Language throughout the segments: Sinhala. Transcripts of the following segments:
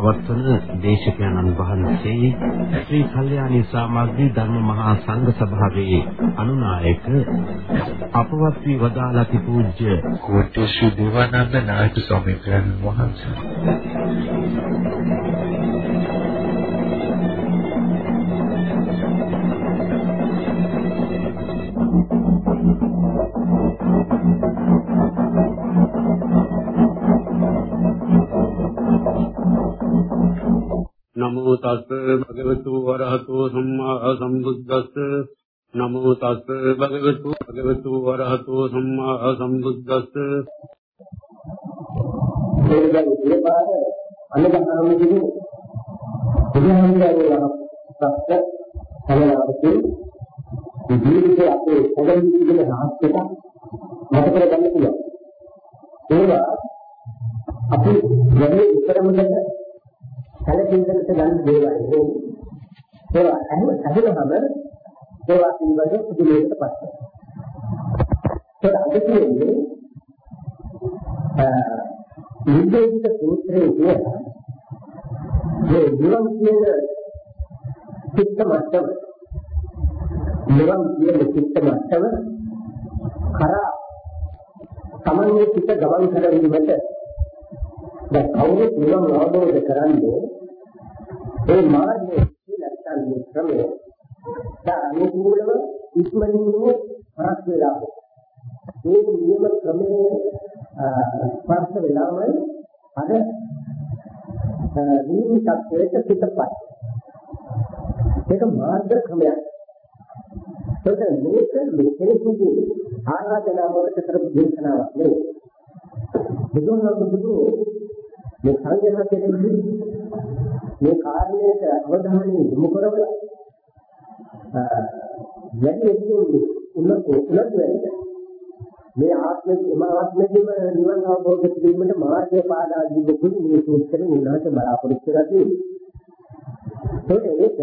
පවත්වන දේශකයන්න් වහන්සේ ශ්‍රී කල්යාණී සමාධි ධර්ම මහා සංඝ සභාවේ අනුනායක අපවත් වී වදාළති පූජ්‍ය කෝට්ටේ ශ්‍රී දේවානන්ද නායක ස්වාමීන් වහන්සේ. නමෝ තස් භගවතු වරහතෝ සම්මා සම්බුද්දස්ස නමෝ තස් භගවතු භගවතු වරහතෝ සම්මා සම්බුද්දස්ස මේකෙන් ඉලපාර අනුගමනයේදී බුදුහාමුදුරුවෝ සත්‍ය සමනාවකේ ජීවිතයේ අපේ පොඩි විදිහේ රහස් එක මත කර ගන්න පුළුවන්. ඒවා අපි වැඩි උත්තරමකට සැලකිල්ලකට ගන්න දේවල් නෙවෙයි. ඒවා අහම අහලම ඒවා පිළිබඳ පුදුමයකට පත් වෙනවා. ඒක අද කියන්නේ නිදේශිත සූත්‍රයේ කියන මේ නිවන් කියන චිත්ත මට්ටම නිවන් කියන චිත්ත මට්ටම කරා තමන්ගේ චිත්ත ගමන් කරවීමට දැන් කවුරුත් නිවන් අවබෝධ කරන්නේ ඒ මාර්ගයේ නැත්තම් මේ ක්‍රමය? සානුකූලව ඉක්මනින්ම හරස් වෙලා ඒ නියම ක්‍රමයේ ස්පර්ශ වෙලාමයි අර නිමිතත්වයට පිටපත්. ඒක මාර්ග ක්‍රමයක්. ඒක මේක මෙතනදී ආරාධනාවකට කරපු දේශනාවක් නෙවෙයි. බුදුන් වහන්සේ මේ සංඝයාසයෙන් මේ කාර්යයට අවධානය යොමු කරවලා වැඩි එන්නේ උන්නත උන්නත වෙන්න මේ ආත්මෙ එම ආත්මෙදිම නිවන් අවබෝධ කිරීමට මාර්ගය පාදා දීපු මේ සූත්‍රයෙන් උන්වහන්සේ බලාපොරොත්තු වෙලා තියෙනවා. ඒක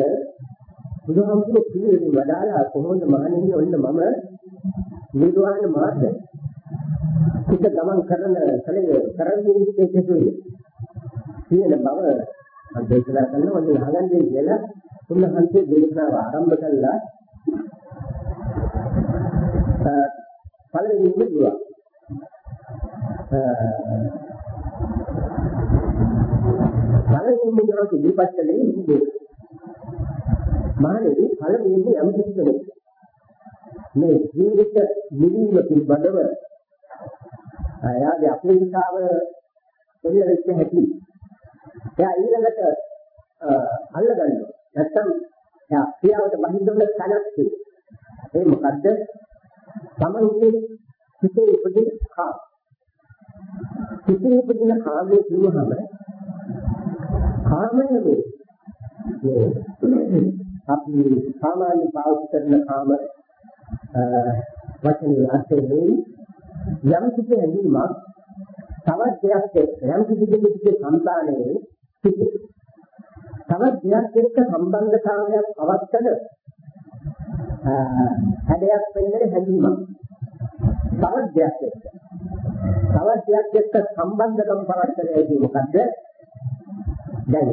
බුදුහාමුදුරුවෝ පිළිවෙලින් වදාලා කොහොමද මහණෙනි ඔන්න මම නිර්වාණ මාර්ගය. පිට ගමන් කරන කලේ කරන්නේ ඉස්සෙන්නේ කියන බව දේශනා කරනවා. මම අහගන්නේ කියලා උන්වහන්සේ දේශනාව ආරම්භ කළා. පළවෙනිම දුවා පළවෙනිම දුවා ඉදිරිපත් කළේ ඉන්නේ මහණෙනි පළවෙනිම යම් කිසි කෙනෙක් මේ ජීවිත නිවීම පිළිබඳව එයාගේ අපේක්ෂාව දෙවියන්ට හැටි එයා ඊළඟට අල්ලගන්න. නැත්තම් එයා ක්‍රියාවට බහිඳවල තැනක් ඒ මොකද්ද? තමන්ගේ සිතේ උපදින කාම. සිතේ උපදින කාමයේ කියවහම කාමයේ මේ අපි සාමාන්‍ය පාවිච්චි කරන කාම වචනේ අර්ථයෙන් යම් කිසි හැඟීමක් තවත් දෙයක් එක්ක යම් කිසි දෙයකගේ සංතානයේ සිට තවත් දෙයක් එක්ක සම්බන්ධතාවයක් අවස්ථද? හැඩයක් වෙන්නේ හැඟීමක් තවත් දෙයක් එක්ක. තවත් දෙයක් එක්ක සම්බන්ධකම් පවත්තරයේදී මොකද්ද? දැන්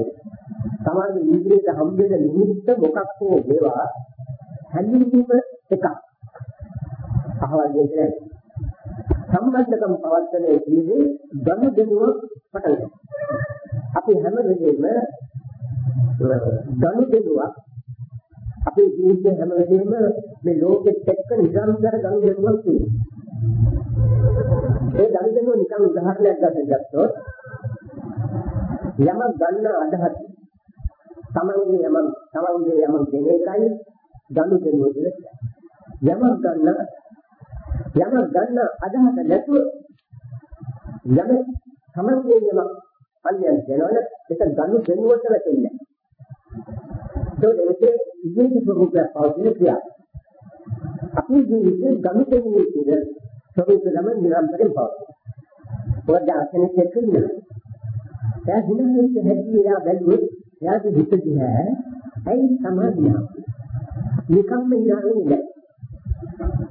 සමාජ ඉන්ද්‍රියට හම්බෙන නිමිත්ත මොකක් හෝ වේවා හැඟීම එකක්. අහවල් දෙන්නේ සම්බන්ධකම් පවත්වන්නේ කියන්නේ ගනු දෙනුව පටන් අපි හැම වෙලේම ගනු දෙනුවක් අපේ ජීවිතේ හැම වෙලේම මේ ලෝකෙත් එක්ක නිරන්තර ගනු දෙනුවක් තියෙනවා. ඒ ගනු දෙනුව නිකන් උදාහරණයක් ගන්න ගත්තොත් යමක් ගන්න අදහස් තමන්ගේ යමක් තමන්ගේ යමක් දෙන එකයි ගනු දෙනුව කියන්නේ. යමක් ගන්න යමක් ගන්න අදහස නැතුව යම සමන්ගේ යම අන්‍යයන් දෙනවන ඒක ගනු දෙනුවට වැටෙන්නේ. ඒක ඉන්නේ ප්‍රමුඛ පෞද්ගලික ක්‍රියා. අපි ජීවිතේ ගනු දෙන්නේ කියන ස්වභාවයම නිරන්තරයෙන් පවතී. පොඩ්ඩක් කෙනෙක් එක්කින්න. එයා හිතන්නේ හැටි එයා බැලුවොත් එයාගේ හිත දිහා ඇයි සමාධිය. නිකම්ම ඉරන්නේ නැහැ.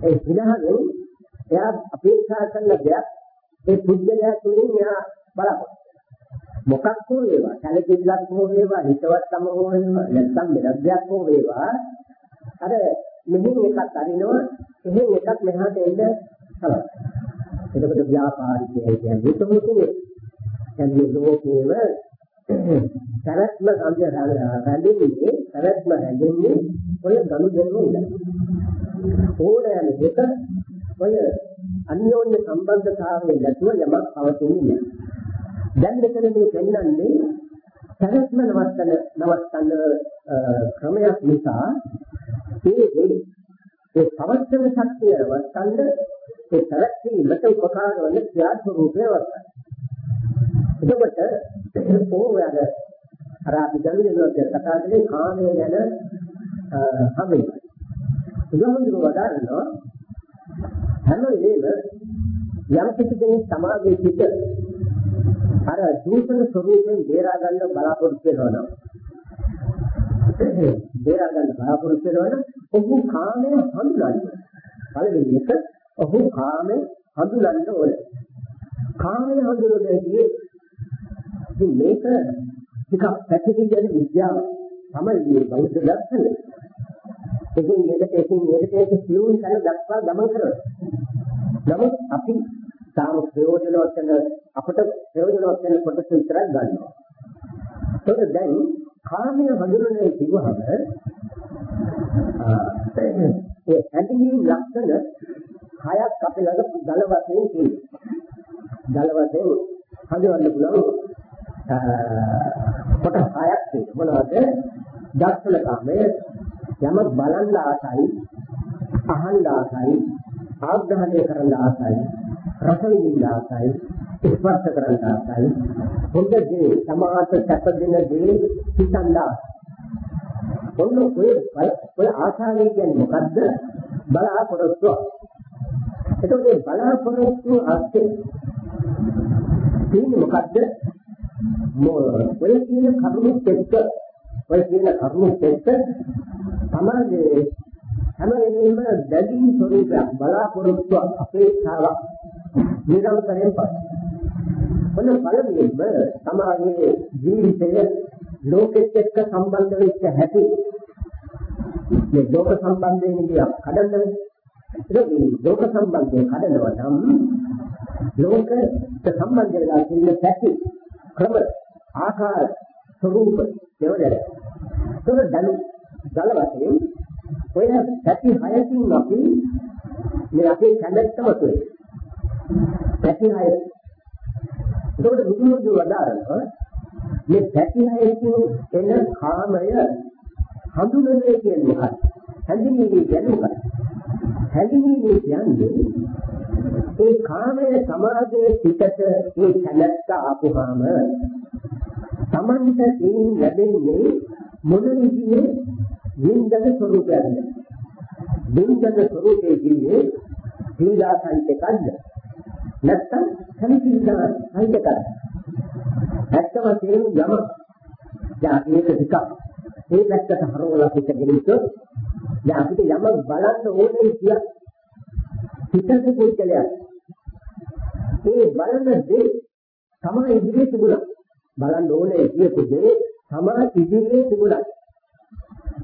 ඒ විනාහයෙන් එයා අපේක්ෂා කරන දෙයක් ඒ පුද්ගලයා තුළින් එයා බලපොත් මොකක් හෝ වේවා. සැලකිල්ලක් හෝ වේවා හිතවත්කම හෝ වේවා නැත්නම් මෙලබ්ධයක් හෝ වේවා. අර මෙහෙන් එකක් අරිනවා. එහෙන් එකක් මෙහාට එන්න තමයි. එතකොට ව්‍යාපාරිකය කියන්නේ තුමුතුනේ කියන්නේ ලෝකේව සරත්ම සංජය රැඳෙන්නේ සරත්ම රැඳෙන්නේ ඔය ගනුදෙනු ඉඳලා. ඕනෑම දෙක ඔය අන්‍යෝන්‍ය සම්බන්ධතාවයෙන් නැතුව යමක් පවතින්නේ දැන් මෙතන මේ පෙන්වන්නේ සරත්ම නවත්තන නවත්තන ක්‍රමයක් නිසා ඒ ඒ ඒ පවත්තන ශක්තිය නවත්තන්න ඒ සරත්ීමට උපකාර වන ක්‍රියා ස්වરૂපය වත්තන එතකොට ඕවැද අර අපි දැනුනේ කතා කරේ කාමය ගැන හැමයි බුදුහාමුදුරුවෝ වදාරනවා හැම වෙලේම යම් කිසි කෙනෙක් සමාජයේ සිට අර දූෂණ ස්වરૂපයෙන් බේරා ගන්න බලාපොරොත්තු වෙනවා නම්. බේරා ගන්න බලාපොරොත්තු වෙනවා නම් ඔහු කාමය හඳුනන්න. පළවෙනි එක ඔහු කාමය හඳුනන්න ඕනේ. කාමය හඳුනන්නේ ඉතින් මේක ටිකක් පැහැදිලි විද්‍යාව තමයි මේ බෞද්ධ දර්ශනය. එකින් එකට එකින් එකට ඒක සියුම් කරන දක්වා ගමන් කරනවා. නමුත් අපි තාම ප්‍රයෝජනවත් වෙන අපට ප්‍රයෝජනවත් වෙන කොටස විතරක් ගන්නවා. ඒක දැන් කාමයේ හඳුනන්නේ කිව්වහම ඒ ඇතිවීම ලක්ෂණ හයක් අපි ළඟ දල වශයෙන් තියෙනවා. දල වශයෙන් හඳුනන්න පුළුවන් කොටස් හයක් තියෙනවා. මොනවද? දර්ශන කාමයේ යමක් බලන්න ආසයි, අහන්න ආසයි, ආග්‍රහණය කරන්න ආසයි, රස විඳින්න ආසයි, ස්පර්ශ කරන්න ආසයි, හොඳ දේ, සමාත සැප දෙන දේ හිතන්න ඔන්න ඔය ඔය ආසාවෙන් කියන්නේ මොකද්ද? බලාපොරොත්තු. එතකොට මේ බලාපොරොත්තු අස්සේ තියෙන්නේ මොකද්ද? ඔය කියන කරුණුත් එක්ක ඔය කියන කරුණුත් එක්ක සමාජයේ හැම වෙලෙම දැඩි ස්වરૂපයක් බලාපොරොත්තු අපේක්ෂාවක් නිරන්තරයෙන් පත්. මොන පළමුවෙන්ම සමාජයේ ජීවිතය ලෝකෙත් එක්ක සම්බන්ධ වෙච්ච හැටි. මේ ලෝක සම්බන්ධයෙන් කියන කඩන්න ඒක ලෝක සම්බන්ධයෙන් කඩනවා නම් ලෝකයට සම්බන්ධ වෙලා තියෙන පැති ක්‍රම ආකාර ස්වરૂප දෙවලට ඒක දලු දල වශයෙන් ඔය පැති හයකින් අපි මේ අපේ කැමැත්තම තුනේ පැති හය ඒකට බුදුමුදු වදාරනවා මේ පැති හයකින් එන කාමය හඳුනන්නේ කියන්නේ මොකක්ද? හැඳින්වීමේ කියන්නේ මොකක්ද? හැඳින්වීමේ කියන්නේ ඒ කාමය සමාජයේ පිටට ඒ කැමැත්ත ආපුවාම තමන්ට ඒන් ලැබෙන්නේ මොන විදිහේ නින්දන ස්වરૂපයක්ද? නින්දන ස්වરૂපයේ කියන්නේ පීඩා සහිතකක්ද? නැත්නම් සම්පීඩා සහිතකක්ද? ඇත්තම තේරුම් යම දැන් මේක ටිකක් ඒ පැත්තට හරවලා පිටගෙන ඉතොත් දැන් අපිට යමක් බලන්න ඕනේ කිය හිතේ පුද්ගලයා ඒ බලන දේ තමයි ඉදිරියේ තිබුණා බලන්න ඕනේ කියපු දේ තමයි ඉදිරියේ තිබුණා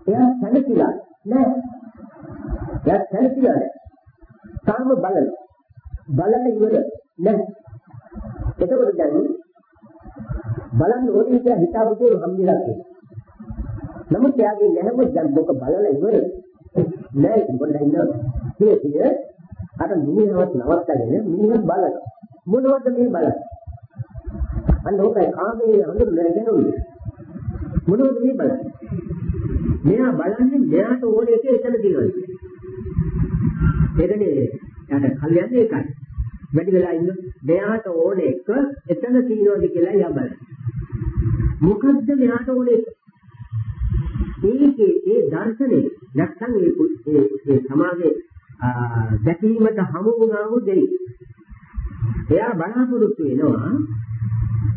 එයා සැලකිලා නෑ. එයා සැලකිලා නෑ. තාම බලන. බලන ඉවර නෑ. එතකොට දැන් බලන්න ඕනේ කියලා හිතාවකේ හම්බෙලා තියෙනවා. නමුත් එයාගේ නැහැම දැන් මොක බලලා ඉවර නෑ මොකද ඉන්න කීයේ අර මිනිහවත් නවත්තගෙන මිනිහ බලන මොනවද මේ බලන්නේ අන්න ඕකයි කාමයේ හඳුනගෙන යන්නේ මොනවද මේ බලන්නේ මෙයා බලන්නේ මෙයාට ඕනේ එක එතන දිනවල. එදනේ යාට කල්යන්නේ ඒකයි. වැඩි වෙලා ඉන්න මෙයාට ඕනේ එක එතන තියනවාද කියලා යා බලන්න. මොකද්ද මෙයාට ඕනේ? ඒකේ ඒ දර්ශනේ නැත්තම් ඒ ඒ සමාජයේ දැකීමට හමු වුණාම දෙයි. එයා බලාපොරොත්තු වෙනවා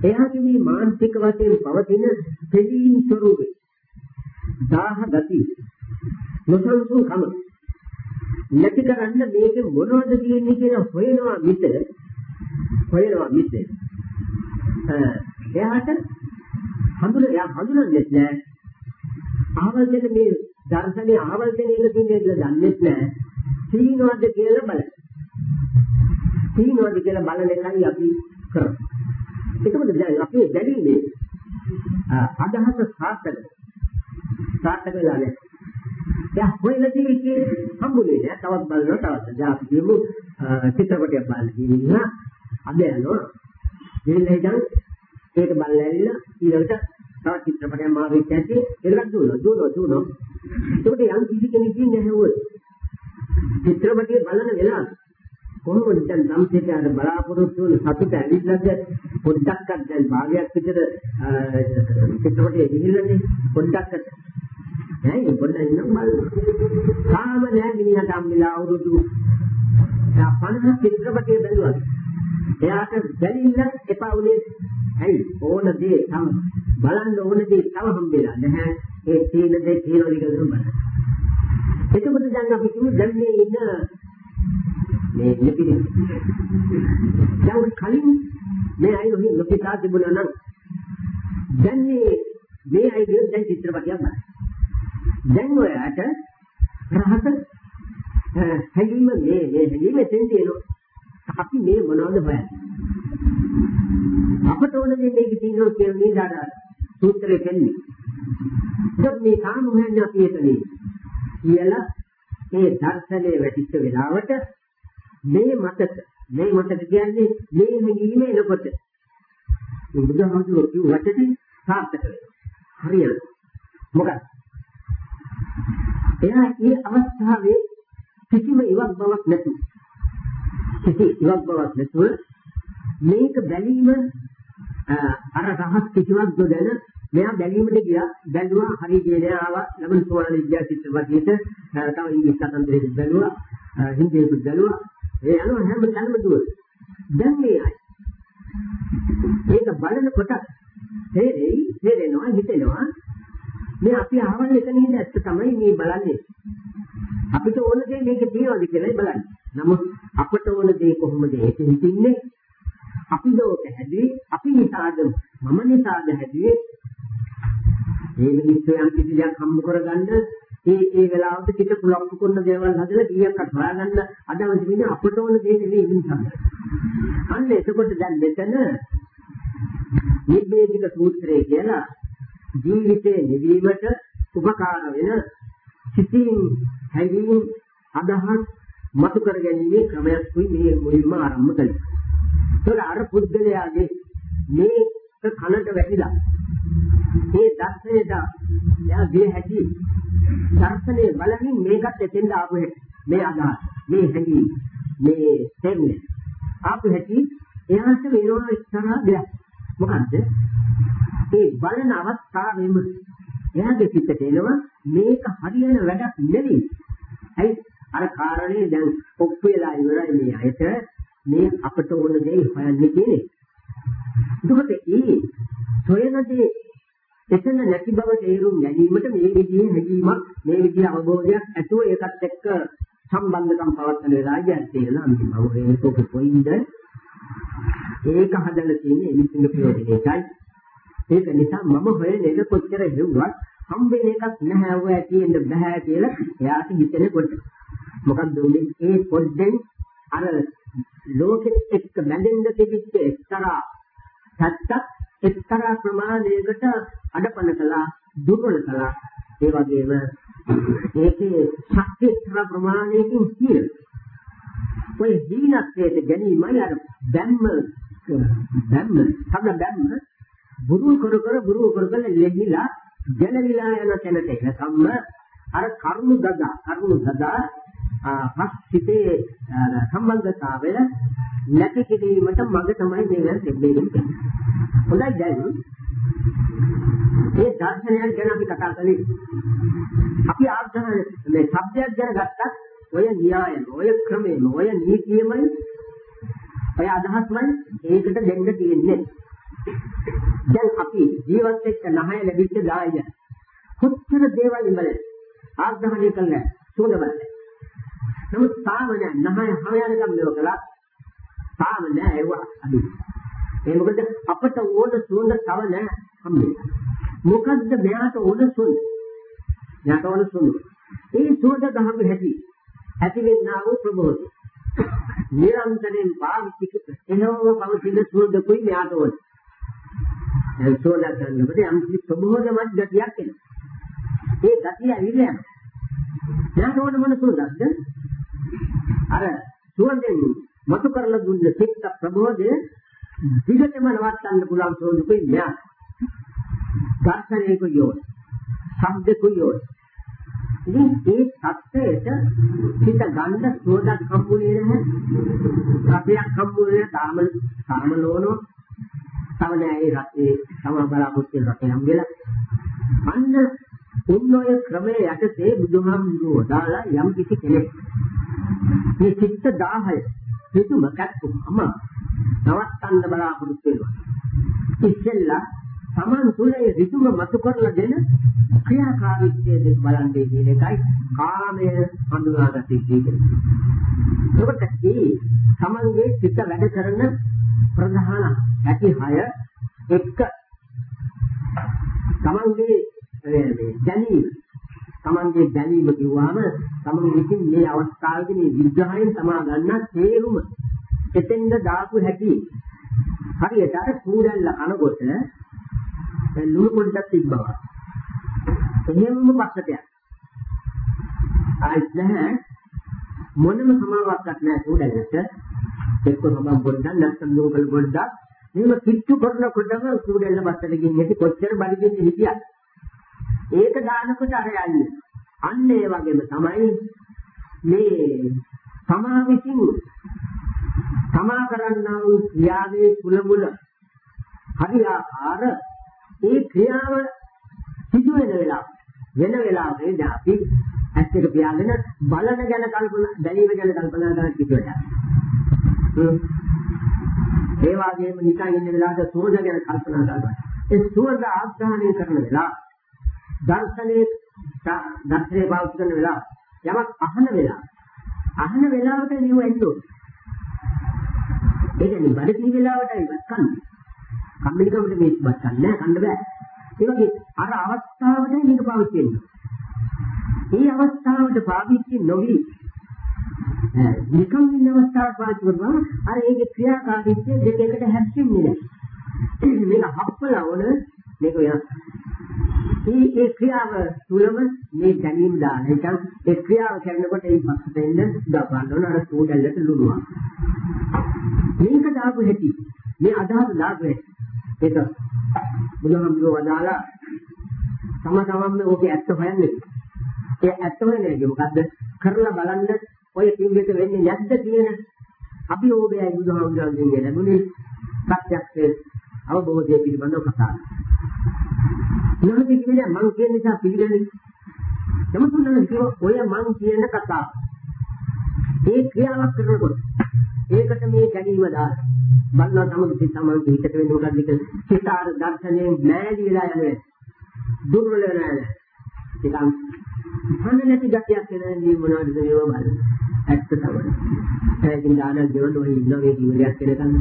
එයාගේ මේ මානසික වශයෙන් පවතින දෙවීම් ස්වરૂපේ දාහ ගති නොසන්සුන් කම නැති කරන්න මේක මොනවද කියන්නේ කියලා හොයනවා මිස හොයනවා මිත්‍රේ. එයාට හඳුන එයා හඳුනන්නේ නැහැ. ආවල් දෙන මේ දර්ශනේ ආවල් දෙන එක තියෙන්නේ දන්නේ නැහැ. සීනවද කියලා බලන්න. සීනවද කියලා බලන එකයි අපි කරන්නේ. එතකොට දැන් අපේ දැරීමේ අදහස සාර්ථක සාර්ථක වෙලා නැහැ. දැන් හොයලා තියෙන්නේ හම්බුනේ නෑ. තවත් බලනවා තවත්. දැන් අපි කියමු චිත්‍රපටයක් බලන්න ගිහින් අද යනවා. ගිහින් හිටන් ඒක බලලා ඇවිල්ලා ඊළඟට තව චිත්‍රපටයක් මාවෙච්ච ඇටි ඒකට දුවනවා දුවනවා දුවනවා. ඒකට යම් කිසි කෙනෙක් ඉන්නේ නැහැ චිත්‍රපටිය බලන වෙලාව. කොහොමද දැන් ධම්සේට බලාපොරොත්තු වෙන සතුට ඇවිල්ලාද? පොඩ්ඩක්වත් දැන් භාගයක් විතර චිත්‍රපටයේ ගිහිල්ලානේ පොඩ්ඩක්වත්. නෑ පොඩ්ඩක් ඉන්නම් බලන්න තාම නෑ මිනිහට අම්මිලා අවුරුදු 50 චිත්‍රපටයේ බැලුවා. එයාට බැලින්න එපා උනේ. ඇයි? ඕන දේ තම බලන්න ඕන දේ තව හම්බෙලා නැහැ. ඒ තීන දේ කියලා විගසු බලන්න. එතකොට දැන් අපි කිව්ව දැන් මේ ඉන්න මේ ලිපිනේ. දැන් කලින් මේ අය ඔහි ලොකිතා තිබුණා නම් දැන් මේ මේ අය කියන දැන් චිත්‍රපටයක් බලන්න. දැන් ඔයාට රහස හැඟීම මේ මේ හැඟීම තෙන් තියෙනවා. අපි මේ මොනවද හොයන්නේ? අපට ඕන දේ මේක තියෙනවා කියන නේද සූත්‍රය දෙන්නේ. ඒත් මේ කාම හොයන්නේ අපි එතනේ. කියලා ඒ දර්ශනයේ වැටිච්ච වෙලාවට මේ මතක මේ මතක කියන්නේ මේ හැඟීම එනකොට බුදුහාමුදුරුවෝ කිව්ව වචනේ සාර්ථක වෙනවා හරියට මොකද එයා මේ අවස්ථාවේ කිසිම ඉවක් බවක් නැතුව කිසි ඉවක් බවක් නැතුව මේක බැලීම අර රහස් කිසිවක් නොදැන මෙයා බැලීමට ගියා බැලුවා හරි ගියේ ආවා ළමන සෝවාන් විද්‍යා චිත්‍රපටයේට තව ඉංග්‍රීසි කතන්දරයක් බැලුවා හින්දියකුත් බැලුවා ඒ යනවා හැම තැනම දුවන. දැන් මේ අය. ඒක බලනකොට තේරෙයි තේරෙනවා හිතෙනවා මේ අපි ආවල් එතන ඉඳ ඇත්ත තමයි මේ බලන්නේ. අපිට ඕන දේ මේක තියනවාද කියලා බලන්න. නමුත් අපට ඕන දේ කොහොමද ඒක හිතින්නේ? අපි දෝක හැදුවේ අපි නිසාද මම නිසාද හැදුවේ මේ මිනිස්සු යම් කිසි දෙයක් හම්බ කරගන්න ඒ ඒ වෙලාවට පිට කුලප්පු කරන දේවල් හදලා කීයක්වත් හොයාගන්න අදම තිබෙන අපට ඕන දේ නෙවෙයි ඉන්සම්. අන්න එතකොට දැන් මෙතන නිබ්බේධික සූත්‍රය කියලා ජීවිතේ නිවීමට උපකාර වෙන සිතින් හැඟීම් අදහස් මතු කර ගැනීමේ ක්‍රමයක් කුයි මේ මුලින්ම ආරම්භ කළේ. ඒතර අර පුද්ගලයාගේ මේ කනට වැටිලා ඒ දර්ශනයට යා දී හැකි දර්ශනේ බලමින් මේකත් එතෙන්ද ආපු මේ අදහස් මේ හැඟීම් මේ තේරුනේ ආපු හැටි එයාට වෙනම එක්තරා දෙයක්. මොකද්ද? ඒ බලන අවස්ථාවෙම එයාගේ සිතට එනවා. මේක හරියන වැඩක් නෙවෙයි ඇයි? අර කාරණේ දැන් ඔප්පු වෙලා ඉවරයි මේ අයට. මේ අපට ඕන දේ හොයන්නේ කියන්නේ එතකොට ඒ සොයන දේ එතන නැති බව තේරුම් ගැනීමට මේ විදිහේ හැඟීමක් මේ විදිහේ අවබෝධයක් ඇතුව ඒකත් එක්ක සම්බන්ධකම් පවත්වන වෙලාවයි තේරෙනවා අන්තිම අවබෝධයක කොයින්ද ඒක හදලා තියෙන්නේ එනිසිංහ ප්‍රයෝජනයයි ඒක නිසා මම හොයන එක කොච්චර හෙව්වත් හම්බෙන එකක් නැහැ ඔය ඇතිෙන්න බෑ කියලා එයාට හිතෙනකොට. මොකක්ද උනේ? ඒ පොඩ්ඩෙන් අර ලෝකෙත් එක්ක බැඳෙන්න තිබිච්ච එක්තරා සත්‍යක් එක්තරා ප්‍රමාණයකට අඩපණ කළා දුර්වල කළා. ඒ වගේම ඒකේ ශක්තිය එක්තරා ප්‍රමාණයකින් සියල. ඔය දීනත්වයට ගැනීමයි අර බැම්ම බැම්ම සම්ම බැම්ම බුරු කර කර බුරු කර කර ලෙහිලා ජනවිලා යන තැනට එනකම්ම අර කරුණු දදා කරුණු දදා හස්තිතේ සම්බන්ධතාවය නැති කිරීමට මඟ තමයි මේ දෙන්නේ. හොඳයි දැන් මේ දර්ශනයන් ගැන අපි කතා කළේ. අපි ආර්ථන මේ શબ્දයක් ගැන ගත්තත් ඔය න්‍යායම, ඔය ක්‍රමෙම, ඔය නීතියමයි ඔය අදහස්මයි ඒකට දෙන්න තියෙන්නේ. දැන් අපි ජීවත් එක්ක නැහැ ලැබිච්ච දායය. කොච්චර දේවල් ඉඹල ආග්‍රහණය කළා සුණබල. නමුත් තාම නැහැ හොයනකම් මේක කළා. තාම නෑ ඒව අඩු. ඒ මොකද අපට ඕන සුවඳ තව නෑ හම්බෙන්නේ. මොකද්ද මෙයාට ඕන සුවඳ? මෙයාට ඕන සුවඳ. ඒ සුවඳ ගහම හැටි. ඇති වෙන්නා වූ ප්‍රබෝධය. නිරන්තරයෙන් පාවිච්චි කරන එනෝ පවතින සුවඳකුයි මෙයාට ඕන. දැන් සුවඳ ගන්නකොට යම් කිසි ප්‍රබෝධමත් ගතියක් එනවා. ඒ ගතිය ඇවිල්ලා යනවා. මෙයාට ඕන මොන සුවඳක්ද? අර සුවඳෙන් මතු කරලා දුන්න චිත්ත ප්‍රබෝධය දිගටම නවත්තන්න පුළුවන් සෝදුකුයි මෙයා. දර්ශනයක යෝන. ශබ්දක යෝන. ඉතින් ඒ සත්‍යයට හිත ගන්න සෝදක් හම්බුනේ නැහැ. රසයක් හම්බුනේ තාම තාම නෝනෝ. තව නෑ ඒ රසේ තම බලාපොරොත්තු වෙන රසේ හම්බෙලා. අන්න උන්නෝය ක්‍රමයේ යටතේ බුදුහාමුදුරුවෝ දාලා යම් කිසි කෙනෙක් මේ චිත්ත 10 හිතුම කැක්කුම නවත්තන්න බලාපොරොත්තු වෙනවා. ඉස්සෙල්ලා Taman තුලේ ඍතුම මතු කරලා දෙන ක්‍රියාකාරීත්වය දෙක බලන්නේ කියන එකයි කාමය හඳුනාගත යුතු. ඒකට ඒ Tamanගේ චිත්ත වැඩ කරන ප්‍රධාන ඇති හය එක්ක Tamanගේ දැනීම. Tamanගේ දැනීම කිව්වම Taman විසින් මේ අවස්ථාවේදී මේ විග්‍රහයෙන් තමා ගන්න තේරුම එතෙන්ද දාපු හැටි. හරියට අර කූඩල්ල කනකොට ලුණු පොඩ්ඩක් තිබ්බවා එහෙමම පස්සට යන ආයිත් නැහැ මොනම සමාවක්වත් නැහැ කූඩල්ලට එක්ක මම පොඩ්ඩක් නැත්නම් ලුණු පොඩ්ඩක් මේව කිට්ටු කරනකොටම කූඩල්ල පස්සට ගිහින් කොච්චර බඩගින්න හිටියත්. ඒක දානකොට අර යන්නේ. අන්න ඒ වගේම තමයි මේ තමා විසින් තමා කරන්නා වූ ක්‍රියාවේ කුල මුල හරි ආකාර ඒ ක්‍රියාව සිදු වෙන වෙලාව වෙන වෙලාවේ අපි ඇස් එක පියාගෙන බලන ගැන කල්පනා බැලීම ගැන කල්පනා කරන කිව්වට ඒ වගේම නිකන් ඉන්න වෙලාවට සෝද ගැන කල්පනා කරනවා ඒ සෝද ආග්‍රහණය කරන වෙලාව දර්ශනයේ දර්ශනයේ පාවිච්චි කරන වෙලාව යමක් අහන වෙලාව. අහන වෙලාවට නියම එන්නෝ ඒ කියන්නේ බඩ කී වෙලාවටයි වත් කන්නේ කම්මැලිකමට මේක වත් කන්නේ නැහැ කන්න බෑ. ඒ වගේ අර අවස්ථාවට මේක පාවිච්චි වෙනවා මේ අවස්ථාවට පාවිච්චි නොවි නිකම් ඉන්න අවස්ථාවක් පාවිච්චි කරනවා අර ඒකේ ක්‍රියාකාරීත්වය දෙක එකට හැප්පෙන්නේ නැහැ මේක හප්පලා ඕන මේක වෙනස් මේ ඒ ක්‍රියාව තුළම මේ දැනීම දාන එක ඒ ක්‍රියාව කරනකොට ඒ පස්සට එන්න දපාන්න ඕන අර සූඩල්ලට ලුණුවා. මේක දාපු හැටි මේ අදහස දාපු හැටි ඒක බුදුහාමුදුරුවෝ වදාලා තම තමන්ම ඕකේ ඇත්ත හොයන්නේ. ඒ ඇත්ත හොයන්නේ මොකද්ද? කරලා බලන්න ඔය කිව්වෙක වෙන්නේ නැද්ද කියන අභියෝගයයි බුදුහාමුදුරුවන්ගෙන් ලැබුණේ සත්‍යක්ෂේ අවබෝධය පිළිබඳව කතා මොනවද කියන්නේ මං කියන නිසා පිළිගන්නේ. නමුත් කිව්ව ඔය මං කියන කතාව. ඒ ක්‍රියාවක් කරනකොට ඒකට මේ ගැනීම දාන. බලනවා තමයි සිත තමයි හිතට වෙන්නේ මොකක්ද කියලා. සිතාර දර්ශනයෙන් මෑලි වෙලා යන්නේ. දුර්වල වෙනවා. ඒකම් හන්න නැති ගැටියක් එනදී මොනවද මේව බලන්න. ඇත්ත තමයි. ඒකින් දාන දෙවන ඔය ඉන්න මේ ජීවිතයක් කෙනකන්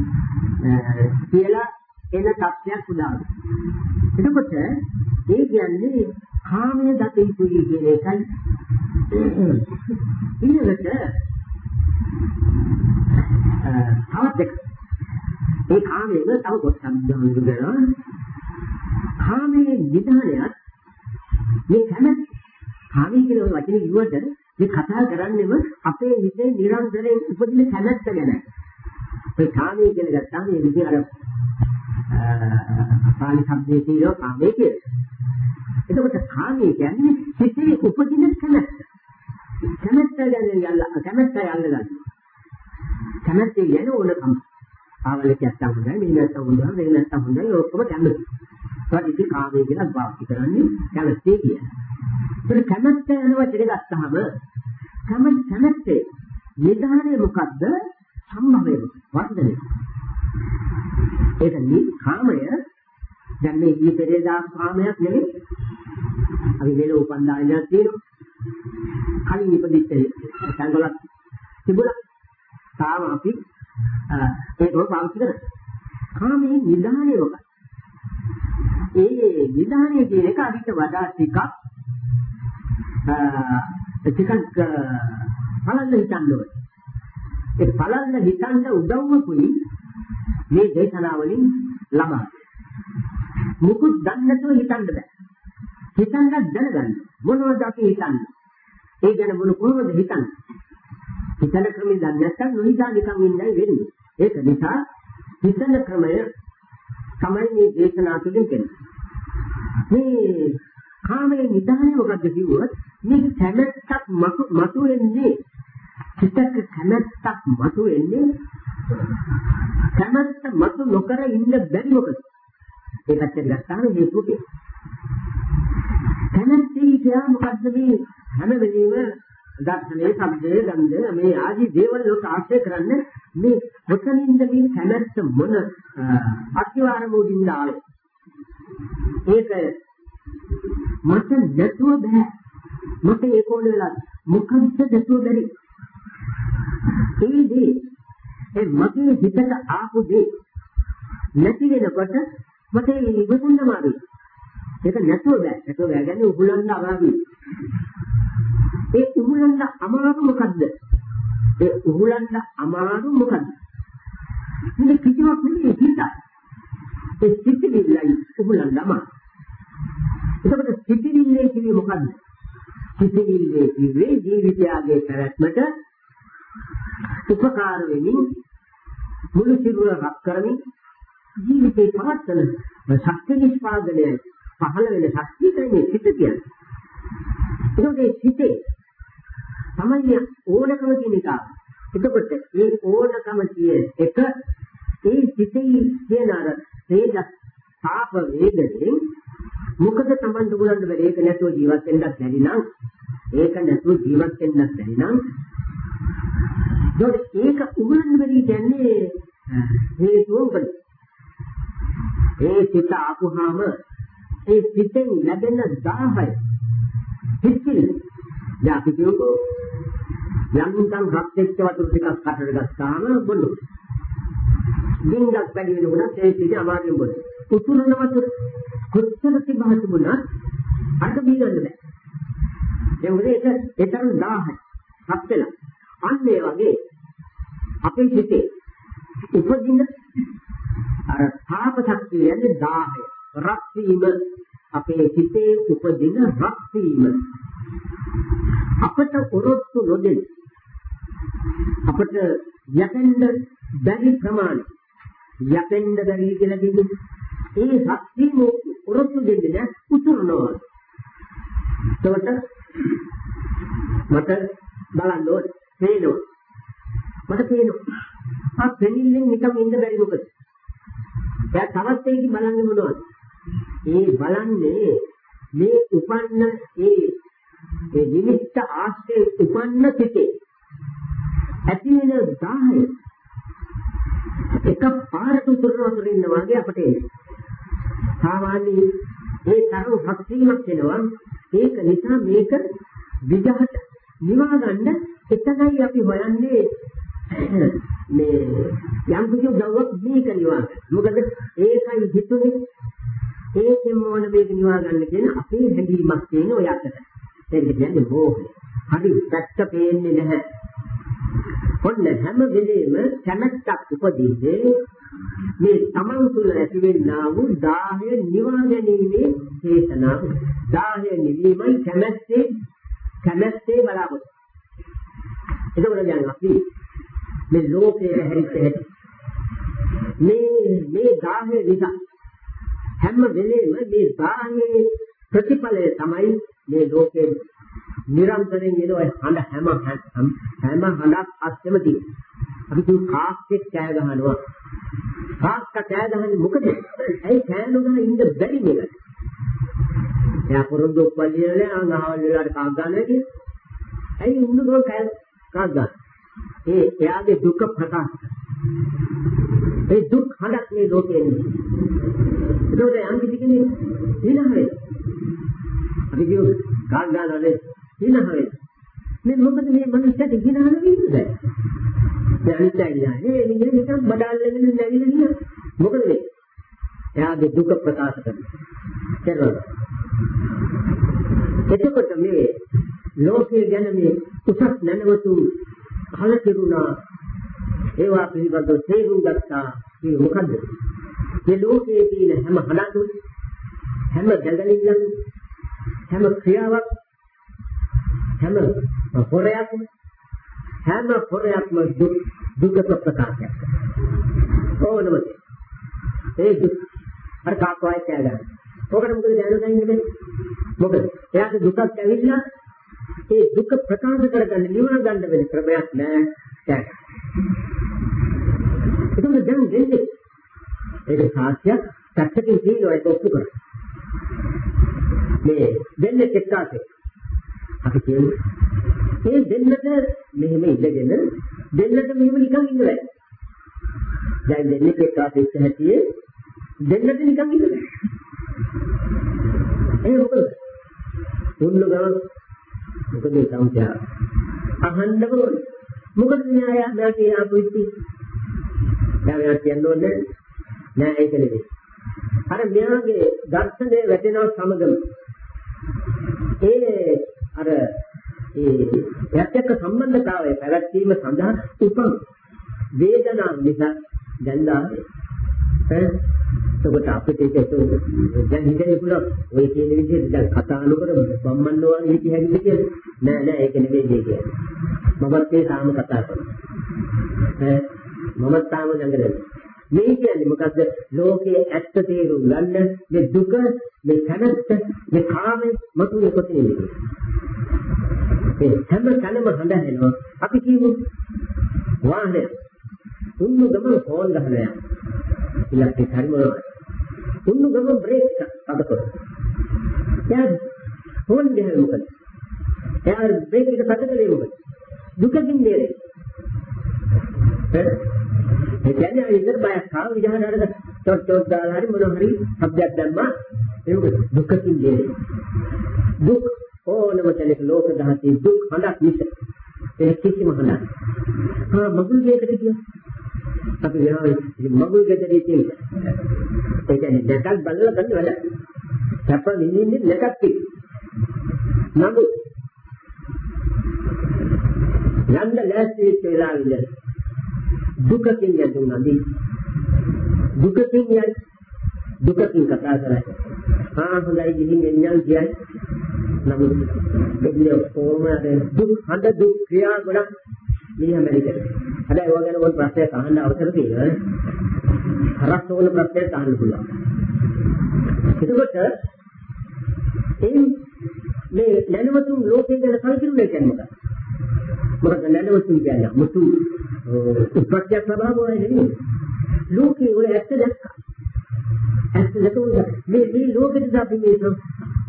කියලා එන තත්ත්වයක් උදා එතකොට ඒ කියන්නේ කාමයේ දත යුතුයි කියන එකයි. ඊළඟට තවත් එක ඒ කාමයේ තව කොටසක් ගන්නවා කාමයේ විධානයත් මේ කැමැත්ත කාමයේ කියන වචනේ කිව්වට මේ කතා කරන්නේම අපේ හිතේ නිරන්තරයෙන් උපදින කැමැත්ත ගැන. ඒ කාමයේ කියන ගත්තාම මේ විදිහ අර පාලි શબ્දයේ තියෙන කාමයේ කියන. එතකොට කාමයේ කියන්නේ සිතේ උපදින කැමැත්ත. කැමැත්ත ගැන යල්ලා කැමැත්ත යල්ලා ගන්න. කැමැත්ත කියන ඕනකම. ආවලක නැත්තම් හොඳයි මේ නැත්තම් හොඳයි මේ නැත්තම් හොඳයි ඔක්කොම කැමැත්ත. ඒත් ඉතින් කාමයේ කියලා භාවිත කරන්නේ කැමැත්තේ කියන. ඒක කැමැත්ත යන වචනේ ගත්තාම කැමැත්ත කැමැත්තේ නිදානේ මොකද්ද? සම්භවය වර්ධනය. ඒක නි කාමය දැන් මේ ඊ පෙරේදා කාමයක් නෙවෙයි. අපි වෙන උපන්දා ඉඳලා තියෙනවා. කලින් ඉපදිච්ච සංගලක් තිබුණා. තාම අපි ඒක පාවිච්චි කරන්නේ. කාමයේ නිදානේ මොකක්ද? ඒ නිදානේ කියන එක අදිට වඩා ටිකක් ටිකක් පළල්ල හිතන්න ඕනේ. ඒ පළල්ල හිතන්න උදව්වකුයි මේ දේශනාවලින් ලබා. මුකුත් දන්නේ නැතුව හිතන්න බෑ. හිතන්න දැනගන්න. මොනවද අපි හිතන්නේ? ඒ ගැන මොන කොහොමද හිතන්නේ? හිතන ක්‍රමෙ දන්නේ නැත්නම් නොහිතා නිකන් ඉන්නයි වෙන්නේ. ඒක නිසා හිතන ක්‍රමය තමයි මේ දේශනා තුළින් කියන්නේ. මේ කාමයේ නිදානේ මොකද්ද කිව්වොත් මේ කැමැත්තක් මතු මතු වෙන්නේ හිතක කැමැත්තක් මතු වෙන්නේ කැමැත්ත මතු නොකර ඉන්න බැරි මොකද? ඒකත් ගත්තාම හේතුව කැමැත්තේ කියලා මොකද්ද මේ හැම වෙලෙම දර්ශනයේ සම්දේ ගන්ධ මේ ආදී දේවල් වලට ආශ්‍රය කරන්නේ මේ කොතනින්ද මේ කැමැත්ත මොන අත්‍යවාරමෝදින්ද ආවේ? ඒක මට නැතුව බෑ. මට ඒක ඕන වෙලා මොකද්ද නැතුව බැරි ඒ දේ ඒ මගේ හිතට ආපු දේ නැති වෙනකොට මට ඉවසන්න මාරුයි ඒක නැතුව බෑ නැතුව බෑ කියන්නේ උගලන්න අමාරුයි ඒ උහුලන්න අමාරු මොකද්ද? ඒ උහුලන්න අමාරු මොකද්ද? මේ කිසිවක් නෙමෙයි හිතයි. ඒ සිතිවිල්ලයි උහුලන්න අමාරු. එතකොට සිතිවිල්ලේ කිව්වේ මොකද්ද? සිතිවිල්ලේ කිව්වේ ජීවිතයගේ පැවැත්මට උපකාර වෙමින් මුළු සිරුර රත් කරමින් ජීවිතේ පවත්වන ශක්ති නිෂ්පාදනය පහළ වෙන ශක්තිය තමයි සිත කියන්නේ. ඒකේ සිතේ තමයි ඕනකම කියන එක. එතකොට මේ ඕනකම කියන එක ඒ සිතේ කියන අර තේජ තාප වේදනේ මොකද Taman දුගලන්න බැරි ඒක නැතුව ජීවත් වෙන්නත් බැරි නම් ඒක නැතුව ජීවත් වෙන්නත් බැරි නම් ඒක උගලන්න බැරි කියන්නේ හේතුව මොකද? ඒ සිත ආපුහම ඒ සිතෙන් ලැබෙන 10 හිතිලි දැන් අපි කියමු යම් නිකන් රත් වෙච්ච වතුර ටිකක් කටට ගත්තාම බොන්න. ඩිංගක් වැඩි වෙනකොට ඒ පිළි අමාරුවෙන් බොන්න. උතුරන වතුර කොච්චර තිබහත් තිබුණත් අර බීගන්න බෑ. ඒ මොකද ඒක ඒතරම් 1000යි. රත් වෙලා. අන්න ඒ වගේ අපේ හිතේ උපදින අර තාප ශක්තිය යන්නේ 1000යි. රත් වීම අපේ හිතේ උපදින රත් වීම අපට ඔරොත්තු නොදෙන අපට යැපෙන්න බැරි ප්‍රමාණය යැපෙන්න බැරි කියලා කියන්නේ ඒ ශක්තිය ඔරොත්තු දෙන්නේ නැහැ උතුරනවා එතකොට මට බලන්න ඕනේ පේනවා. මට පේනවා. ආ දෙනින්ෙන් නිකම් ඉන්න බැරි මොකද? එයා තවත් ඒකි බලන්නේ මොනවද? ඒ බලන්නේ මේ උපන්න ඒ ඒ නිමිත්ත ආශ්‍රයේ උපන්න සිටේ ඇති වෙන 10 එක පාරට උතුරනවා ඉන්න වගේ අපට සාමාන්‍ය ඒ තරම් ශක්තියක් වෙනවා. ඒක නිසා මේක විජහට නිවා ගන්න එතනයි අපි හොයන්නේ මේ යම් කිසි ගව්වක් මේක නිවා මොකද ඒකයි හිතුනේ. ඒකෙන් මොන මේක නිවා ගන්න කියන අපේ හැඟීමක් තියෙන ඔය අතට. ඒක කියන්නේ මෝහය. හරි පැත්ත පේන්නේ නැහැ. ඔන්න හැම වෙලේම කැමැත්තක් උපදීන්නේ මේ තමන් තුළ ඇතිවෙනා වූ දාහය නිවා ගැනීමේ චේතනාව. දාහය නිවීමයි කැමැත්තේ කැමැත්තේ බලාපොරොත්තු. එතකොට දැන් අපි මේ ලෝකයේ හැරිච්ච හැටි මේ මේ දාහය නිසා හැම වෙලේම මේ දාහයේ ප්‍රතිඵලය තමයි මේ ලෝකයේ නිරන්තරයෙන් එන ඔය හඬ හැම හැම හඬක් අස්සෙම තියෙන. අපි කිව්ව කාක්කෙක් කෑ ගහනවා. කාක්ක කෑ ගහන්නේ මොකද? ඇයි කෑ නොගන ඉන්න බැරි නේද? එයා පොරොන්දු ඔප්පල්ලියනේ අංගහවල් වෙලාවට කාක් ගන්න කිය. ඇයි උන්න ගොන් කෑ කාක් ගන්න? ඒ එයාගේ දුක ප්‍රකාශ ඒ දුක් හඬක් මේ ලෝකේ ඉන්නේ. ඒකෝට යම් කිසි කෙනෙක් විනාහේ. අපි කියමු කාක් ගන්නවනේ හිනහ වෙන. මේ මොකද මේ මනුස්සයාට හිනහන වෙන්නේ? දැන්? අනිත් අය නෑ මේ නිකන් නිකන් බඩල්ලගෙන නැවිලා නිකන් මොකද මේ? එයාගේ දුක ප්‍රකාශ කරනවා. එතකොට මේ ලෝකයේ ගැන මේ උසස් නැනවතු කලකිරුණා ඒවා පිළිබඳව තේරුම් ගත්තා. මේ මොකද්ද? මේ ලෝකයේ තියෙන හැම හඩතුන් හැම දැඟලිල්ලක් හැම ක්‍රියාවක් හැම පොරයක්ම හැම පොරයක්ම දුක් දුක ප්‍රකාශයක්. ඕනම ඒ දුක් අර කාකවයි කියලා ඔකට මොකද දැනගන්නේ මොකද? එයාට දුකක් ඇවිල්ලා ඒ දුක ප්‍රකාශ කරගන්න නිවන ගන්න වෙන ක්‍රමයක් නෑ දැන් ඒක දැන් දෙන්නේ ඒක සාක්ෂියක් පැත්තකින් තියෙනවා ඒක ඔප්පු කරා මේ දෙන්නේ එක්කාසේ. අපි කියන්නේ ඒ දෙන්නට මෙහෙම ඉඳගෙන දෙන්නට මෙහෙම නිකන් ඉන්න බෑ. දැන් දෙන්නේ එක්කාසේ ඉන්න හැටියේ දෙන්නට නිකන් ඉන්න බෑ. ඒ මොකද? උන්නු ගමන් මොකද සම්ප්‍යා අහන්න ඕන. මොකද න්යාය නැති ආපු ඉති. දැන් කියන්න ඕනේ නෑ ඒක නෙවෙයි. අර මෙයාගේ දර්ශනය වැටෙනව සමගම ඒ අර ඒ ප්‍රත්‍යක්ෂ සම්බන්ධතාවය පැවැත්වීම සඳහා උපන් වේදනා නිසා දැන් දාන්නේ. එතකොට අපිට ඒක දැන් හිතේ පුළුවන් ඔය කියන විදිහට දැන් කතා නොකර බම්මන්නෝ වගේ හිත හැදිද කියලා? නෑ නෑ ඒක නෙවෙයි මේ කියන්නේ. මමත් ඒ සාම කතා කරනවා. මමත් තාම ළඟ මේ කියන්නේ මොකද්ද? ලෝකයේ ඇත්ත තේරුම් ගන්න මේ දුක මේ කනස්ත මේ කාමේ මතුවේ කොතනින්ද ඒ හැම තැනම හඳනවා අපි කියමු වාහනය. උන්නු ගමන ෆෝන් ගහනවා ඉලක්කේ හරිම උන්නු ගමන බ්‍රේක් අදකොට දැන් ෆෝන් දෙහල් මොකද? එයා බ්‍රේක් එක පදකලේ මොකද? දුකකින් නේද? ඒ කියන්නේ ඉතින් බයක් ආව විජහන අරද චොත් චොත් දාලා හරි මොන හරි શબ્දයක් දැම්මා ඒක දුකකින් නේද දුක් ඕනම කෙනෙක් ලෝක දහසේ දුක් හඬක් මිස ඒ කිසිම හඬක්. ආ මගුල් දෙයකට කියනවා අපි වෙනවා මගුල් ගෙදරේ තියෙන ඒ කියන්නේ දෙකක් බලලා ගන්න වැඩ. සැප නින්නේ නැකත් තියෙන නමුත් යන්න ලෑස්ති වෙච්ච වෙලාවෙ දුකකින් යදුනාදී දුකකින් යයි. දුකකින් කතා කරයි. ආ හොඳයි ගිහින් එන්නම් කියයි. නමුත් දෙවියෝ කොහොමද දුක් හඳ දුක් ක්‍රියා ගොඩක් මිනිහා මැරිද හැබැයි ඔය ගැන මොන ප්‍රශ්නයක් අහන්න අවසර තියෙනවා. හරස් ඕන ප්‍රශ්නයක් අහන්න පුළුවන්. එතකොට ඒ මේ නැනවතුන් ලෝකේ ගැන කල්පිරුනේ කියන්නේ මොකක්ද? මොකද නැනවතුන් කියන්නේ මුතු උපත්ය ස්වභාවය නෙවෙයි ලෝකේ වල ඇත්ත දැක්කා ඇත්ත දැකුවා මේ මේ ලෝකෙට අපි මේ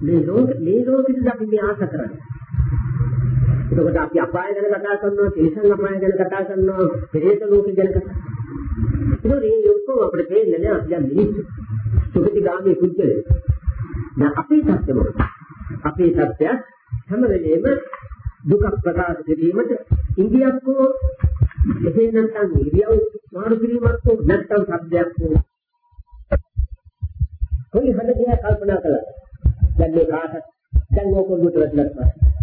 මේ ලෝක මේ ලෝකෙට අපි මේ ආශ කරන්නේ. එතකොට අපි අපාය ගැන කතා කරනවා, තිරිසන් අපාය ගැන කතා කරනවා, පෙරේත ලෝකෙ ගැන කතා. ඒකෝ මේ ඔක්කොම අපිට තේරෙන්නේ නැහැ අපි දැන් මිනිස්සු. සුගතිගාමී පුද්ගලයෝ. දැන් අපේ සත්‍ය මොකක්ද? අපේ සත්‍ය හැම වෙලේම දුක ප්‍රකාශ කිරීමට ඉන්දියාවක් හෝ එසේ නැත්නම් ඉරියව් මාරු කිරීමක් හෝ නැත්නම් සබ්දයක් හෝ කොයි හද දිහා කල්පනා කළා. දැන් මේ කාට දැන් ඕකොල්ලොට වැටලක්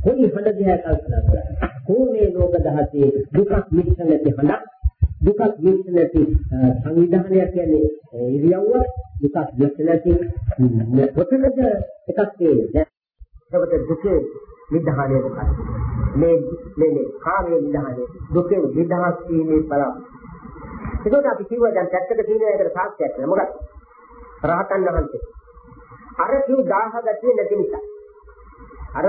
කොයි හඬ දිහා කල්පනා කරලා කොහේ ලෝක දහසේ දුකක් මිශ්‍ර නැති හඬක් දුකක් මිශ්‍ර නැති සංවිධානයක් කියන්නේ ඉරියව්ව දුකක් මිශ්‍ර නැති කොතනද එකක් තියෙන්නේ එතකොට දුකේ නිදහානය මොකක්ද මේ මේ මේ කාමයේ නිදහානය දුකේ නිදහස් වීමේ බල ඒකට අපි කිව්වා දැන් පැත්තක තියෙන එකට සාක්ෂියක් නෑ මොකක්ද? රහතන් වහන්සේ. අර කිව් දාහ ගතිය නැති නිසා. අර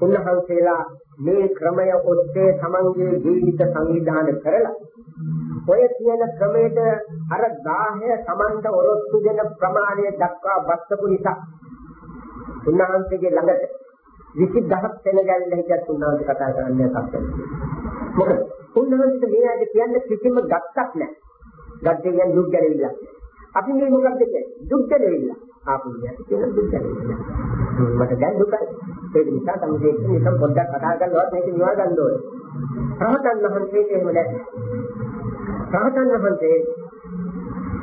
උන්වහන්සේලා මේ ක්‍රමය ඔස්සේ තමන්ගේ ජීවිත සංවිධානය කරලා ඔය කියන ක්‍රමයට අර 10 තමන්ට ඔරොත්තු දෙන ප්‍රමාණය දක්වා බස්සපු නිසා උන්වහන්සේගේ ළඟට 20000ක් සෙනගැල්ල හිටියත් උන්වහන්සේ කතා කරන්නේ සත්‍යයි. මොකද උන්වහන්සේට මේ ආදී කියන්නේ කිසිම ගත්තක් නැහැ. ගත්තේ කියන්නේ දුක් ගැනවිලා. අපි මේ මොකක්ද කියන්නේ? දුක් ගැනවිලා. ආපු විදිහට කියන දුක් දැනෙන්නේ. මට දැන් දුකයි. ඒක නිසා තමයි මේක නිකන් පොඩ්ඩක් කතා කරලා මේක නිවා ගන්න ඕනේ. රහතන් වහන්සේට එහෙම නැහැ. රහතන් වහන්සේ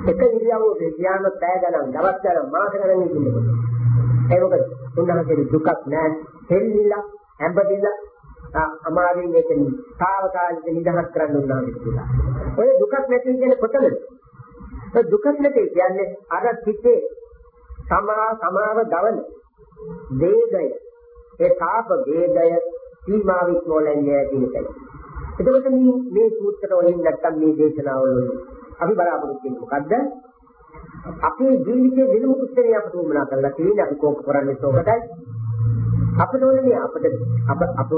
එක ඉරියව්වක ගියාම පැය ගණන්, දවස් ගණන්, මාස ගණන් ඉඳින්න ඒ මොකද උන්වහන්සේ දුකක් නැහැ. හෙල්ලිලා, හැඹදිලා අමාරුවෙන් එතන తాවකාලික නිදහස් කරන්න උන්වහන්සේ කියලා. ඔය දුකක් නැති කියන්නේ කොතනද? ඔය දුකක් නැති කියන්නේ අර පිටේ සමා සමාව දවන වේගය ඒ තාප වේගය සීමාවික් නොලන්නේ කියන එක. එතකොට මේ මේ සූත්‍ර වලින් නැත්තම් මේ දේශනාවල වලින් අපි බලාපොරොත්තු වෙන්නේ මොකද්ද? අපේ ජීවිතයේ වෙනම උත්තරේ අපට උමනා කරලා තියෙන්නේ අපි කෝක කරන්නේ සෝකටයි. අපිට ඕනේ අපිට අප අපව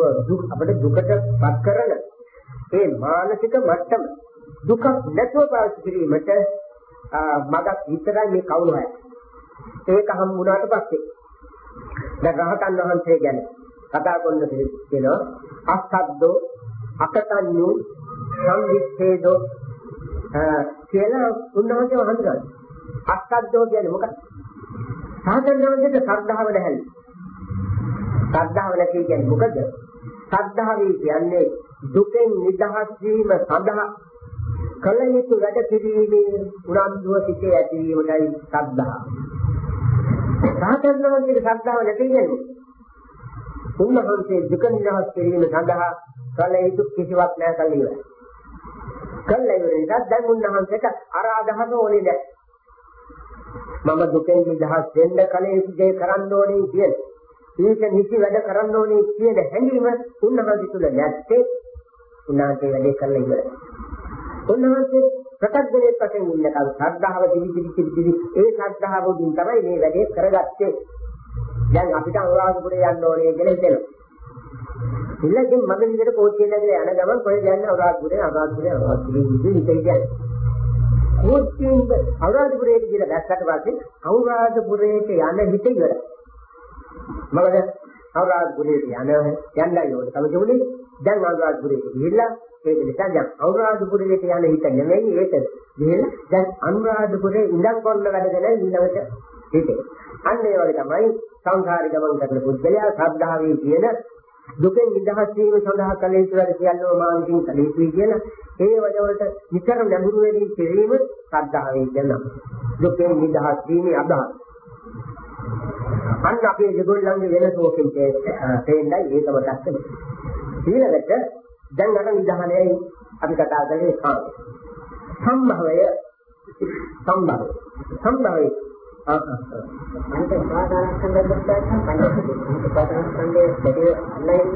අපිට දුකට පත් කරන ඒ මානසික මට්ටම දුක නැතුව පාවිච්චි කිරීමට මගක් විතරයි මේ කවුරු හය. ඒක හම්බුණාට පස්සේ දැන් රහතන් වහන්සේ ගැන කතා කරන කියනවා අස්සද්දෝ අකතඤ්ඤු සංවිච්ඡේදෝ කියලා උන්වහන්සේ වහන්සේ අස්සද්දෝ කියන්නේ මොකක්ද? රහතන් වහන්සේට ශ්‍රද්ධාව නැහැ. ශ්‍රද්ධාව නැති කියන්නේ මොකද? ශ්‍රද්ධාවයි කියන්නේ දුකෙන් නිදහස් වීම සඳහා කල යුතු වැඩ පිළිවීමේ උනන්දුව සිටේ ඇතිවීමයි ශ්‍රද්ධාව. සාතන්වන්ගේ ශ්‍රද්ධාව නැති කියන්නේ උන්වහන්සේ දුක නිදහස් කිරීම සඳහා කල යුතු කිසිවක් නැහැ කල ඉවරයි. කල ඉවරයි. දැන් උන්වහන්සේට අර අදහස ඕනේ නැහැ. මම දුකෙන් නිදහස් වෙන්න කල යුතු දේ කරන්න ඕනේ කියන. ඊට නිසි වැඩ කරන්න ඕනේ කියන හැඟීම උන්වහන්සේ තුල නැත්තේ උන්වහන්සේ වැඩේ කරලා ඉවරයි. උන්වහන්සේ ප්‍රත්‍යක්ෂයෙන් වශයෙන් ඉන්නකල් ශ්‍රද්ධාව දිවි දිවි දිවි ඒ ශ්‍රද්ධාව උදින් තමයි මේ වැඩේ කරගත්තේ. දැන් අපිට අනුරාධපුරේ යන්න ඕනේ කියලා හිතෙනවා. ඉල්ලකින් මම විදිහට කෝච්චියේ යන ගමන් කොහෙද යන්නේ අනුරාධපුරේ අනුරාධපුරේ අනුරාධපුරේ විදිහට කියන්නේ. කෝච්චියෙන් අනුරාධපුරේ කියලා දැක්කට පස්සේ අනුරාධපුරේට යන හිත ඉවරයි. මොකද අනුරාධපුරේට යන යන්නයි ඕනේ. තමයි කියන්නේ දැන් අනුරාධපුරේට ගිහිල්ලා ඒක නිසා දැන් අනුරාධපුරයට යන හිත නෙමෙයි ඒක ගිහින් දැන් අනුරාධපුරේ ඉඳන් කරන වැඩ ගැන ඊළඟට හිතේ. අන්න ඒ වගේ තමයි සංසාරි ගමන් කරන පුද්ගලයා ශ්‍රද්ධාවේ කියන දුකෙන් නිදහස් වීම සඳහා කළ යුතු වැඩ සියල්ලම මානසික කළ යුතුයි කියන ඒ වලට විතර නැඹුරු වෙමින් කිරීම ශ්‍රද්ධාවේ කියන දුකෙන් නිදහස් වීමේ අදහස. අන්න අපේ දෙගොල්ලන්ගේ වෙනසෝකින් තේන්නයි ඒකම දැක්කේ. ඊළඟට දැන් අර නිධානයයි අපි කතා කරන්නේ කාම. සම්භවය සම්භවය සම්භවය පංච උපාදානස්කන්ධ දෙකෙන් පංච උපාදානස්කන්ධයේ දෙකේ අල්ලයින්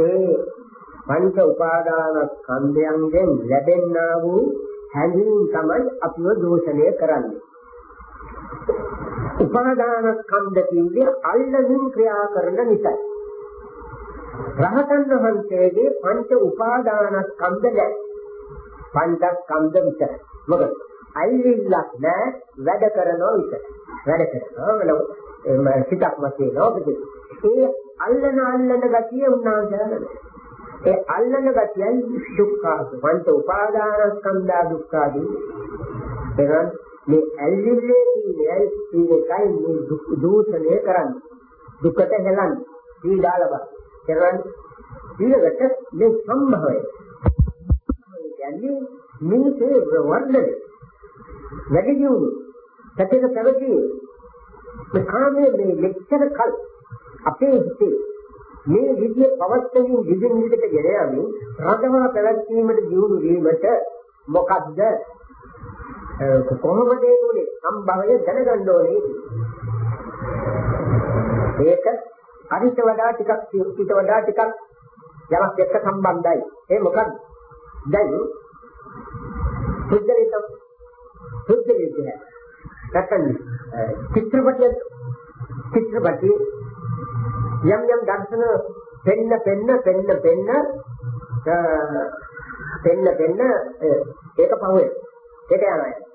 ඒ පංච උපාදානස්කන්ධයන්ගෙන් ලැබෙනා වූ හැඟීම් තමයි අපිව දෝෂණය කරන්නේ. උපාදානස්කන්ධ කියන්නේ අල්ලමින් ක්‍රියා කරන නිසා. රහතන් වහන්සේගේ පංච උපාදානස්කන්ධ නැහැ. පංචස්කන්ධ විතරයි. මොකද අයිලිල්ලක් නැහැ වැඩ කරනවා විතර. වැඩ කරනවා වල සිතක් වශයෙන් නෝකද? ඒ අල්ලන අල්ලන ගතිය උන්වහන්සේලා ඒ අල්ලන ගතියයි දුක්ඛ පංච උපාදානස්කන්ධා දුක්ඛාදී. එහෙනම් මේ ඇල්ලිල්ලේ කියන්නේ ඒකයි මේ දුක් දූෂණය කරන්නේ. දුකට හෙලන්නේ. පීඩා ලබන්නේ. කරන්නේ ඊළඟට මේ සම්භවය කියන්නේ මිනිසේ වර්ධනය වැඩි දියුණු සැකක පැවතියේ මේ කාමයේ මේ ලෙක්චර කල් අපේ හිතේ මේ විදිය පවත්තමින් විදින් විදිහට ගෙන යමින් රඳවා පැවැත්වීමට දියුණු වීමට මොකද්ද කොහොමද ඒ උනේ සම්භවය දැනගන්න ඕනේ ඒක අරිට වඩා ටිකක් ඊට වඩා ටිකක් යමක් එක්ක සම්බන්ධයි. ඒ මොකක්ද? දැන් පුද්ගලික පුද්ගලික නැත්නම් චිත්‍රපටිය චිත්‍රපටි යම් යම් දර්ශන පෙන්න පෙන්න පෙන්න පෙන්න පෙන්න පෙන්න ඒක පහුවේ ඒක යනවා.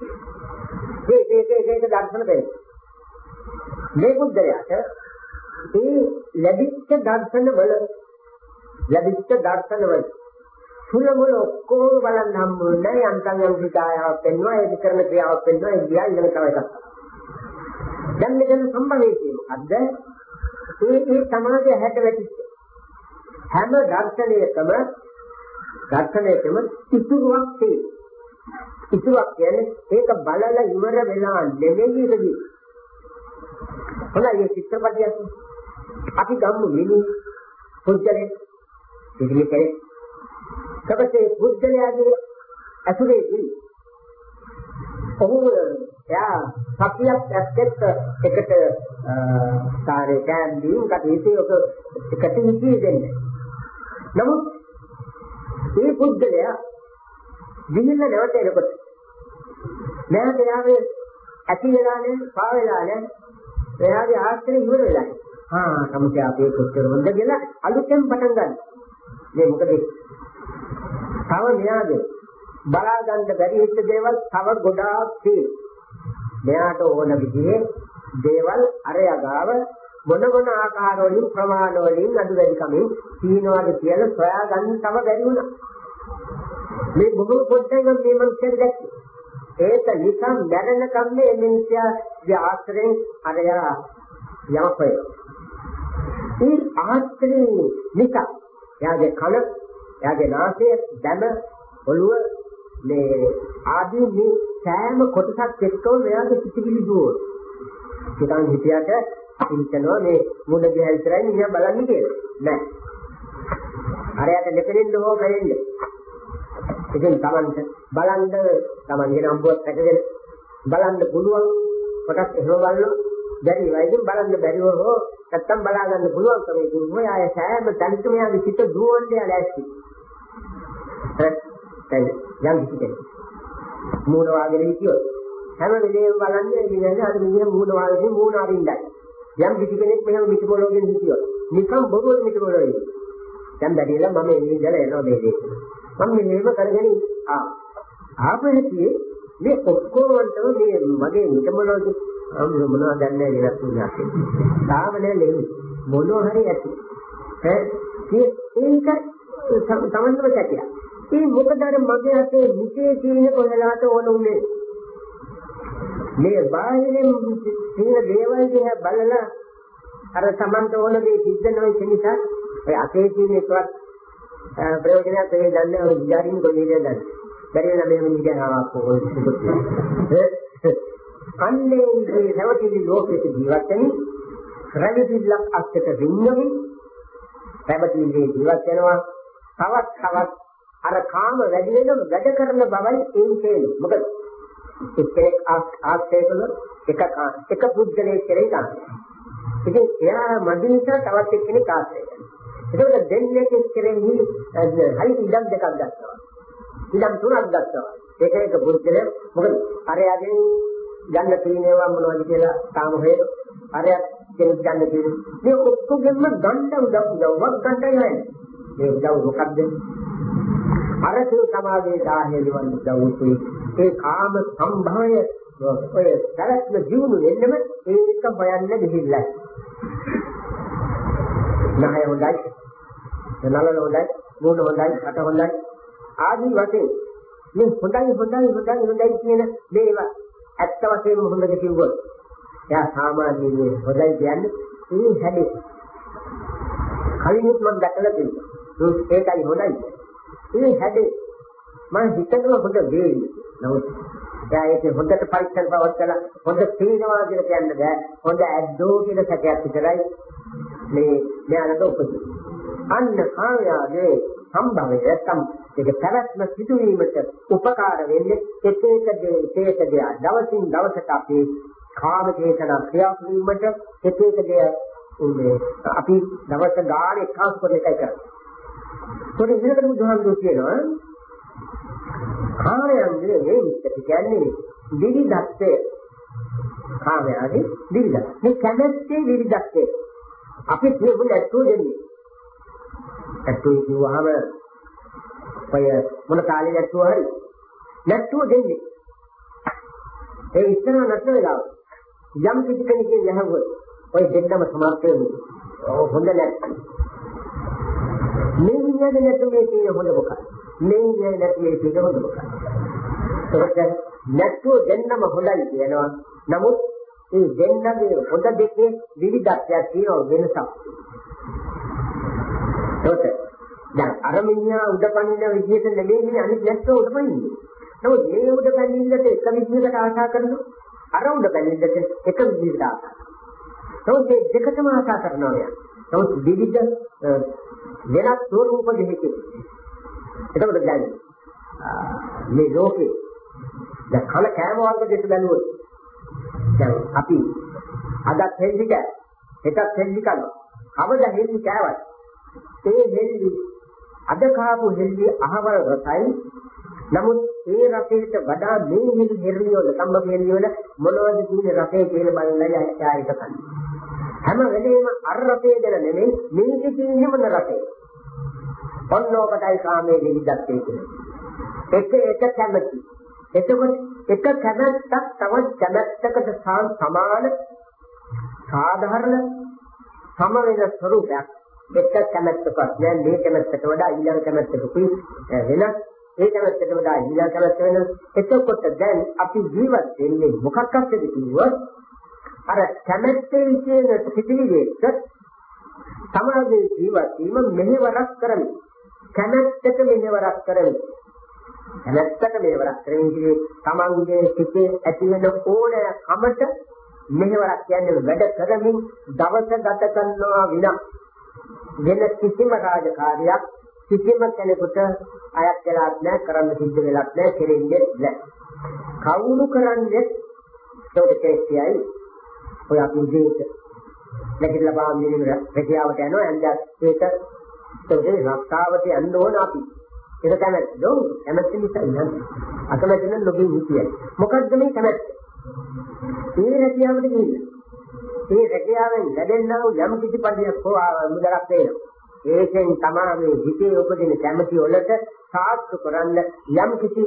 ඒ ඒක ඒක දර්ශන පෙන්න. මේ පුද්ගලයාට ඒ ලැබිච්ච දර්ශන වල ලැබිච්ච දර්ශන වල සුලමුල ඔක්කොම බලන්න හම්බුනේ යන්තම් යම් හිතායාවක් වෙනවා ඒක කරන ක්‍රියාවක් වෙනවා ඒ ගියා ඉගෙන තමයි එකක්. දැන් මෙතන සම්බන්ධයේ මොකද්ද? ඒ ඒ සමාජය හැට වැටිච්ච හැම දර්ශනයකම දර්ශනයකම ඉතුරුවක් තියෙනවා. ඉතුරුවක් කියන්නේ ඒක බලලා ඉවර වෙලා නෙමෙයි ඉරදී හොඳයි මේ චිත්‍රපටියක් අපි ගමු මිනි පුද්ගලෙක් ඉතිරි කෙනෙක් කවසේ පුද්ගලයාගේ අසුරේදී ඔහු එයා සතියක් ඇත්තෙත් එකට කාර්ය කෑම්දීම් කටයුතු ඔක එකට හිතේ දෙන්නේ. නමුත් මේ පුද්ගලයා දිනෙන්න නැවත එනකොට නැවත යාවේ ඇති වෙලා නැහැ, පා වෙලා නැහැ. එයාගේ ආශ්‍රය ඉවර වෙලා. ආ සමුචය අපේ කොච්චර හොඳ කියලා අලුතෙන් පටන් ගන්න. මේ මොකද? තව මෙයාගේ බලා ගන්න බැරි හිට දේවල් තව ගොඩාක් තියෙනවා. මෙයාට ඕන විදිහේ දේවල් අරයා ගාව මොන මොන ආකාර වලින් ප්‍රමාණ වලින් අඩු වැඩි කමින් තියනවාද කියලා සොයා ගන්න තව බැරි වුණා. මේ බොහෝ පොඩ්ඩයි නම් මේ මනුස්සයෙක් දැක්කේ. ඒක නිසා මැරෙන කම්මේ මිනිස්යාගේ ආශ්‍රයෙන් අරයා යමපේ. ඒ ආශ්‍රයෙන් නිසා එයාගේ කන, එයාගේ නාසය, දම, ඔළුව මේ ආදී මේ සෑම කොටසක් එක්කම මෙයාගේ පිටිවිලි දුවන. හිතන් හිතියට හිතනවා මේ මුණ දිහා විතරයි මිනිහා බලන්නේ කියලා. නෑ. අරයට දෙකෙන් හෝ බැලෙන්නේ. ඉතින් Tamanට බලන්න Tamanගේ නම්බුවක් ඇටගෙන බලන්න පුළුවන් කොටස් එහෙම බලනවා. බැරි වයින් බලන්න බැරිව හෝ නැත්තම් බලා ගන්න පුළුවන් කමේ දුන්නොත් ආය සෑම තනිකම යාගේ සිත දුවන්නේ ඇලැස්ති. දැන් යම් කිසි මූණ වාගෙන හිටියොත් හැම වෙලේම බලන්නේ ඉන්නේ අර මිනිහ මූණ වාගෙන මූණ අරින්නයි. යම් කිසි කෙනෙක් මෙහෙම මිටිපොළොගෙන හිටියොත් නිකම් බොරුවට මිටිපොළොයි. දැන් බැරිලා මම එන්නේ ඉඳලා එනවා මේ දෙක. මම මෙහෙම කරගෙන ආ ආපෙහිදී මේ ඔක්කොමන්ටම මේ මගේ මිටිපොළොගේ අම් මොනවද දන්නේ කියලා තුනක්. සාමනේ ලෙමි මොනවා හරි ඇති. ඒ ඒක තමන්ම කැටියක්. ඒ මොකද අර මගේ අතේ මුතේ තියෙන කොහෙලාට ඕන උනේ මේ බාහිරින් තියෙන දේවල් දිහා බලලා අර තමන්ට ඕන දේ සිද්ධ නොවෙච්ච නිසා ඒ අතේ තියෙන එකවත් ප්‍රයෝජනයක් ඒ දන්නේ ඔය විචාරින් කොහේද දන්නේ බැරි වෙන මේ මිනිහා ආවක් කොහොමද අන්නේ මේ නැවතිලි ලෝකෙට ජීවත් වෙන රැවටිල්ලක් අත්තට රින්නවි රැවටිල්ලේ ජීවත් වෙනවා තවත් තවත් අර කාම වැඩි වෙන වැඩ කරන බවයි ඒ තේරෙන්නේ. මොකද එක්කෙනෙක් ආශ්‍රය කළ එක එක පුද්ගලයෙක් කෙරෙහි ගන්න. ඉතින් එයා මදි නිසා තවත් එක්කෙනෙක් ආශ්‍රය කරනවා. ඒකෝද දෙන්නේ කෙරෙහි හරි ඉඩම් දෙකක් ගන්නවා. ඉඩම් තුනක් ගන්නවා. ඒක එක පුද්ගලයෙක් මොකද අරයාගෙන් ගන්න තියෙනවා මොනවද කියලා තාම හේතු අරයා කෙනෙක් ගන්න තියෙනවා. මේ ඔක්කොගෙම ගන්න උදව් උදව්වක් ගන්නයි නෑ. මේ උදව් මොකක්ද? අරසේ සමාජයේ දාහේ නිවන් දවුසේ ඒ කාම සම්භවය ඔය සරත්ම ජීවුන වෙන්නම ඒක හොයන්න දෙහිල්ලයි. නහය හොඳයි. නලල හොඳයි. මූණ හොඳයි. අට හොඳයි. ආදී වශයෙන් මේ හොඳයි හොඳයි හොඳයි හොඳයි කියන දේවල් ඇත්ත වශයෙන්ම හොඳද කිව්වොත් එයා සාමාන්‍යයෙන් හොඳයි කියන්නේ ඒ හැදේ. කලිනුත් මම දැකලා තියෙනවා. ඒකයි හොඳයි. ඒ හැදේ මම හිතනවා හොඳ වේවි. නමුත් එයා ඒක හොඳට පරීක්ෂණ පවත්ලා හොඳ තේනවා කියලා කියන්න බෑ. හොඳ ඇද්දෝ කියන සැකයක් විතරයි මේ ඥානද උපදී. අන්න කායාවේ සම්භවය නැත්නම් ඒක පැවැත්ම සිදුවීමට උපකාර වෙන්නේ එක එක දේ එක දේ දවසින් දවසට අපේ කාම චේතනා ක්‍රියාත්මක වීමට එක එක දේ අපි දවස් ගානේ එක්කාසු කරන එකයි කරන්නේ. පොඩි ඉහළට බුදුහාමුදුරුවෝ කියනවා කාමයන්ගේ මේ විස්තර කියන්නේ විවිධත්වය. කාමයාගේ විවිධ. මේ කැමැත්තේ විවිධත්වය. අපි කියමු නැත්තු දෙන්නේ. නැත්තු කියවහම ඔය මොන කාලේ නැත්තු හරි නැත්තු දෙන්නේ. ඒ ඉස්සර නැත්තු වෙලාව. යම් කිසි කෙනෙක්ගේ යහුව ඔය දෙන්නම සමාර්ථ වෙන්නේ. හොඳ නැත්තු. මේ විඤ්ඤාණ නැතු මේ කියන හොඳ මොකක්ද? මේ විඤ්ඤාණ නැති මේ කියන හොඳ මොකක්ද? ඒකට නැතු දෙන්නම හොඳයි කියනවා. නමුත් ඒ දෙන්නගේ හොඳ දෙකේ විවිධත්වයක් තියෙනවා වෙනසක්. ඒකට දැන් අර මිනිහා උඩපනින විදිහට නෙමෙයි අනිත් නැත්තෝ උඩපනින්නේ. නමුත් මේ උඩපනින්නට එක විදිහකට ආශා කරනවා. අර උඩපනින්නට එක විදිහකට ආශා කරනවා. නමුත් මේ දෙකටම ආශා කරනවා යා. නමුත් විවිධ වෙනත් ස්වරූප දෙකකින්. එතකොට දැන් මේ ලෝකේ දැන් කල කෑම වර්ග දෙක බැලුවොත් දැන් අපි අදත් හෙල්ලි කෑ. එකක් හෙල්ලි කරනවා. කවදා හෙල්ලි කෑවත් ඒ හෙල්ලි අද කාපු හෙල්ලි අහවල් රසයි. නමුත් ඒ රසයට වඩා මේ හෙල්ලි හෙල්ලි වල සම්බ හෙල්ලි වල මොනවද තියෙන රසය කියලා බලන්නයි ආයෙත් කන්නේ. හැම වෙලේම අර රසය ගැන නෙමෙයි මේකේ තියෙන මොන රසය. ඔන්නෝකටයි කාමයේ විවිධත්වය කියන්නේ. එක එක කැමැති. එතකොට එක කැමැත්තක් තවත් කැමැත්තකට සමාන සාධාරණ සම වෙන ස්වરૂපයක් එක කැමැත්තක් නෑ. මේ කැමැත්තට වඩා ඊළඟ කැමැත්තකුයි වෙනස් ඒ කැමැත්තට වඩා ඊළඟ කැමැත්ත වෙනස්. එතකොට දැන් අපි ජීවත් වෙන්නේ මොකක් අස්සද කිව්වොත් අර කැමැත්තේ කියන පිටිවිදෙක සමාජයේ ජීවත් වීම මෙහෙවරක් කරමි කැමැත්තට මෙහෙවරක් කරමි කැමැත්තට මෙහෙවරක් කරමි තමන්ගේ සිතේ ඇති වෙන ඕනෑකමට මෙහෙවරක් කියන්නේ වැඩ කරමින් දවස ගත කරනවා විනා. වෙන කිසිම රාජකාරියක් කිසිම කෙනෙකුට අයත් වෙලා නැහැ කරන්න සිද්ධ වෙලා නැහැ කෙරෙන්නේ නැහැ. කවුරු කරන්නේ? ඒකටයි ඔය අපි ජීවිත. නැගිටලා බාන්නේ රැකියාවට යනවා. එන්ජත් ඒක ඒකේ රක්තාවට යන්න ඕන අපි. ඒක තමයි දොන් කැමැත්ත නිසා නේද අකමැති නම් ලොකු හිතියයි මොකද්ද මේ කැමැත්ත ඒ රැකියාවට ගිහින් ඒ රැකියාවෙන් ලැබෙනා වූ යම් කිසි පරිදි මුදලක් වෙනවා. ඒකෙන් තමයි මේ හිතේ උපදින කැමැති වලට සාත්තු කරන්න යම් කිසි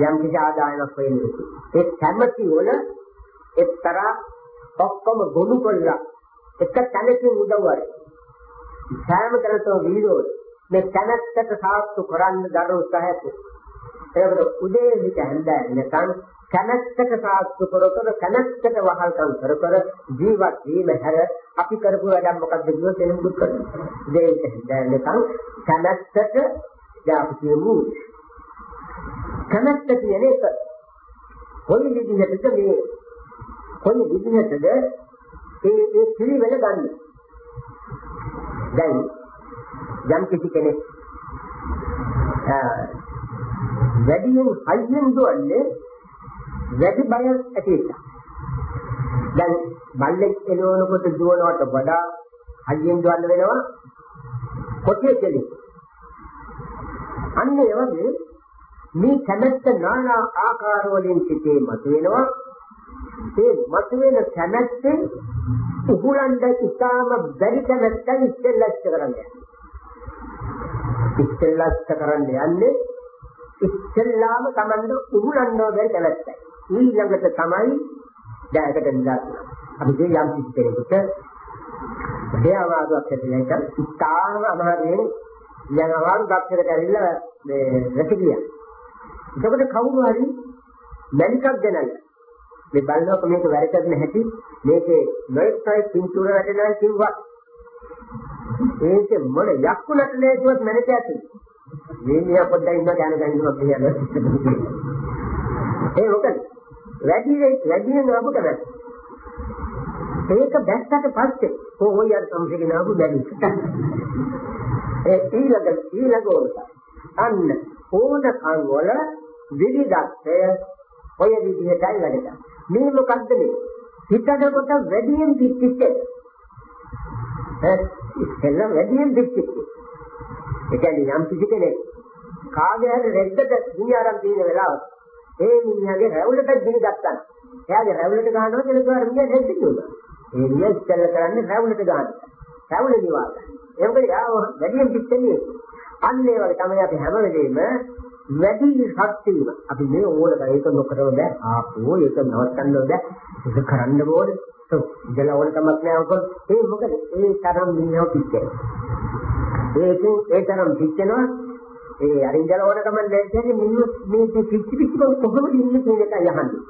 යම් කිසි ආදායමක් වෙන්නේ. ඒ කැමැති වල එක්තරා ඔක්කොම ගොනු කරලා එක තැනකින් උදව්වයි. සෑම තැනතෝ වීරෝ මේ කැමැත්තට සාත්තු කරන්න දර උත්සාහයක්. ඒකට උදේ විට හැන්දෑ නැත්නම් කැමැත්තට සාත්තු කර කර කැමැත්තට වහල්කම් කර කර ජීවත් වීම හැර අපි කරපු වැඩක් මොකක්ද කියොත් එනම් දුක් කරනවා. දෙයක දැනගන්න කැමැත්තට යාපු කියමු. කැමැත්ත කියන එක කොයි විදිහටද මේ කොයි විදිහටද ඒ ඒ පිළිවෙල ගන්න. දැන් යම් කිසි කෙනෙක් වැඩියෙන් හයියෙන් දුවන්නේ වැඩි බයක් ඇති එක. දැන් බල්ලෙක් එනවනකොට දුවනවට වඩා හයියෙන් දුවන්න වෙනවා කොටිය කෙලි. අන්න ඒ වගේ මේ කැමැත්ත নানা ආකාර වලින් සිටේ මතුවෙනවා. ඒ මතුවෙන කැමැත්තෙන් උහුලන්ද ඉතාම බැරි කැමැත්ත ඉස්සෙල්ලස්ස කරන්නේ. ඉස්සෙල්ලස්ස කරන්නේ යන්නේ ඉස්සෙල්ලාම Tamanda උහුලන්නව බැරි කැමැත්තයි. ඊළඟට තමයි දැයකට නිදා අපි මේ යම් කිසි කෙනෙකුට දෙයවාදුවක් ඇතිලා එක ඉතාලම අමාරුවෙන් යන අවාරුදක්ෂර කැරිලා මේ රැකියා. එතකොට කවුරු හරි මැනිකක් ගෙනල්ලා මේ බලනකොට මේක වැඩ කරන හැටි මේකේ නොයෙක්යි පින්තූර වැටෙනවා කිව්වා. ඒක මොන යක්කුලට නේදුවත් මැනික ඇති. මේ මියා පොඩ්ඩක් ඉන්න ගාන ගන්නවා කියන්නේ. ඒ මොකද වැඩි වැඩියෙන් ආපු කමක්. ඒක දැක්කට පස්සේ කොහොය අර සම්සිගෙන ආපු බැරි. ඒ ඊළඟ ඊළඟ ඕක. අන්න ඕනකම් වල විවිධත්වය ඔය විදිහටයි වැඩ කරන්නේ. මේ මොකද්ද මේ? හිතනකොට වැඩියෙන් පිච්චිච්ච. ඒ ඉස්සෙල්ලා වැඩියෙන් පිච්චිච්ච. ඒ කියන්නේ යම් කිසි කෙනෙක් කාගේ හරි රෙද්දට ගිනි අරන් තියෙන වෙලාවට ඒ මිනිහාගේ රැවුලට ගිනි ගත්තා. එයාගේ රැවුලට ගහනවා කියලා කිව්වා මිනිහා දෙද්දි කිව්වා. ඒ මිනිහා ඉස්සෙල්ල කරන්නේ රැවුලට ගන්න. රැවුල දිවා ගන්න. ඒ මොකද යාව වැඩියෙන් පිටන්නේ. අන්න ඒ වගේ තමයි අපි හැම වෙලෙම වැඩි ශක්තිය අපි මේ ඕන ඒක නොකරව බෑ. ආපෝ ඒක නවත්තන්න බෑ. ඒක කරන්න ඕනේ. ඉතල ඕන කමක් නෑ. ඔක ඒ මොකද? ඒ තරම් මිනිහව පිච්චෙන ඒකේ ඒ තරම් පිච්චෙනවා. ඒ අරින්දල ඕන කම නැහැ කියන්නේ මිනිස්සු මේ පිච්චි පිච්චි කොහොමද ඉන්නේ කියන එකයි අහන්නේ.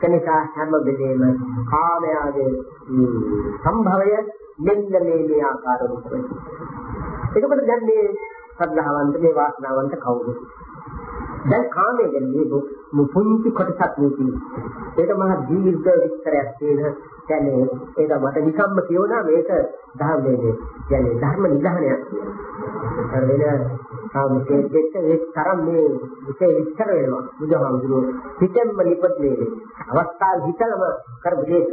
කෙනිකා හැම වෙලේම කාමයාගේ සම්භවය මෙන්න මේ මේ ආකාරවලට වෙනවා. එතකොට දැන් මේ ශ්‍රද්ධාවන්ත මේ වාසනාවන්ත කවුද? දැන් කාමයේ ගැන මේ පුංචි කොටසක් නෙකී. ඒක මහා දීර්ඝ විස්තරයක් තියෙන කියන්නේ ඒක මට නිකම්ම කියවනා මේක ධර්මයේ කියන්නේ ධර්ම නිධානයක් කියනවා. වෙන සාමිකේ දෙක ඒ තරම් මේ විශේෂ විස්තර වෙනවා. බුදුහාමුදුරුවෝ හිතෙන්ම ලිපටේ අවස්ථාව හිතලම කරපු දෙයක්.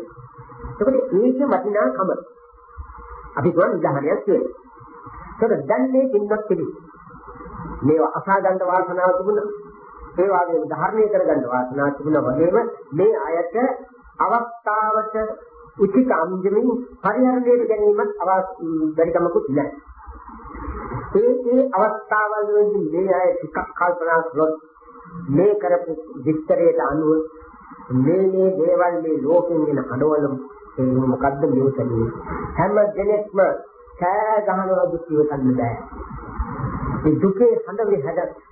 ඒකනේ ඒක වටිනාකම. අපි කියන නිධානයක් කියනවා. ඒක දැන් මේ කින්නක් පිළි. මේවා අසා ගන්න වාසනාව තිබුණා. ඒ වගේම ධර්මයේ කරගන්න වාසනාව තිබුණා වගේම මේ අයට අවස්ථාවට උචිත අන්දමින් පරිහරණයට ගැනීමත් බැරිකමකුත් නැහැ. ඒ ඒ අවස්ථාවල් වලදී මේ අය ටිකක් කල්පනා කළොත් මේ කරපු විස්තරයට අනුව මේ මේ දේවල් මේ ලෝකෙන් එන අඩවල ඒ මොකද්ද මේ කියන්නේ හැම දෙනෙක්ම කෑ ගහනවා දුක් ඉවසන්න බෑ මේ දුකේ හඬ විහද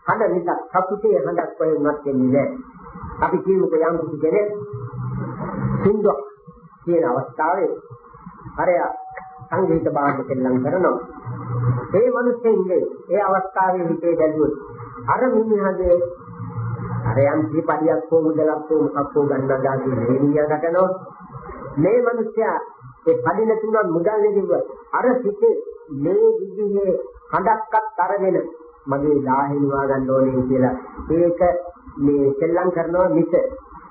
හඬ නිසා සතුටේ හඬක් වයින්වත් වෙන්නේ නැහැ. අපි කියමුකෝ යම් කිසි කෙනෙක් සින්දුවක් කියන අවස්ථාවේ අරය සංගීත භාණ්ඩ දෙල්ලම් කරනවා. ඒ මිනිස්සුන්ගේ ඒ අවස්ථාවේ හිතේ දැල්වුවොත් අර මිනිහගේ අර යම් දීපඩියක් හෝ මුදලක් හෝ මොකක් හෝ ගන්නවා ගාදී රේණිය ගටනවා. මේ මිනිස්සයා ඒ පඩින තුනක් මුදල් නෙදිව අර සිටේ මේ විදිහේ හඬක්වත් අරගෙන මගේ දාහිනවා ගන්න ඕනේ කියලා. ඒක මේ සෙල්ලම් කරනවා මිස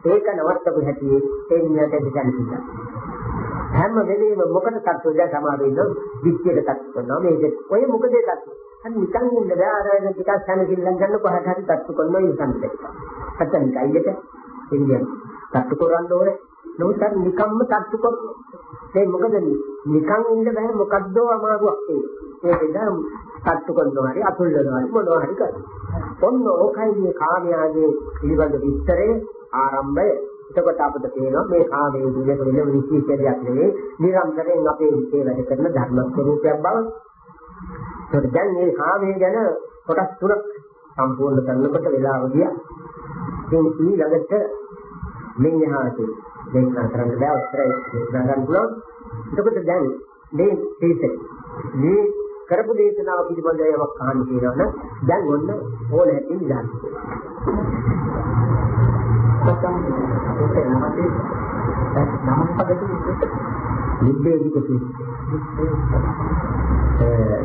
ඒක නවත්තපු හැටි එන්නට දෙකන්නේ හැම වෙලේම මොකද තත්ත්වය දැන් සමාවෙ ඉන්න විච්චයට තත්ත්ව කරනවා. මේක ඔය මොකද ඒ තත්ත්ව? අන්න නිකන් ඉන්න බෑ. අර ටිකක් සැනසෙල්ලම් ගන්න කොහට හරි තත්ත්ව කරනවා ඉතින් දෙක අතන කයියට එන්නේ තත්ත්ව කරන්න ඕනේ. නමුත් අර නිකම්ම තත්ත්ව කරනවා. ඒ මොකද? නිකන් ඉන්න බෑ. මොකද්ද අමාරුවක්. ඒක ඒක තට්ටු කරනවා හරි අතුල්ලනවා හරි මොනවා හරි කරනවා. ඔන්න ඕකයි මේ කාමයාගේ පිළිබඳ විස්තරේ ආරම්භය. එතකොට අපිට තේරෙනවා මේ කාමයේ විදිහට වෙන විශේෂයක් නෙවෙයි නිරන්තරයෙන් අපේ හිතේ වැඩ කරන ධර්ම ස්වરૂපයක් බව. ඒකට දැන් මේ කාමයේ ගැන කොටස් තුනක් සම්පූර්ණ කරනකොට වෙලාව ගියා. ඉතින් ඊළඟට මේ යහාට දේශනා කරන්න බෑ උත්තරය දේශනා ගන්න පුළුවන්. එතකොට දැන් මේ තේසෙ මේ කරපු දේශනාව පිළිබඳව යමක් අහන්න තියෙනවා නම් දැන් ඔන්න හැටි ඉඳන්. නිබ්බේධිකති ඒ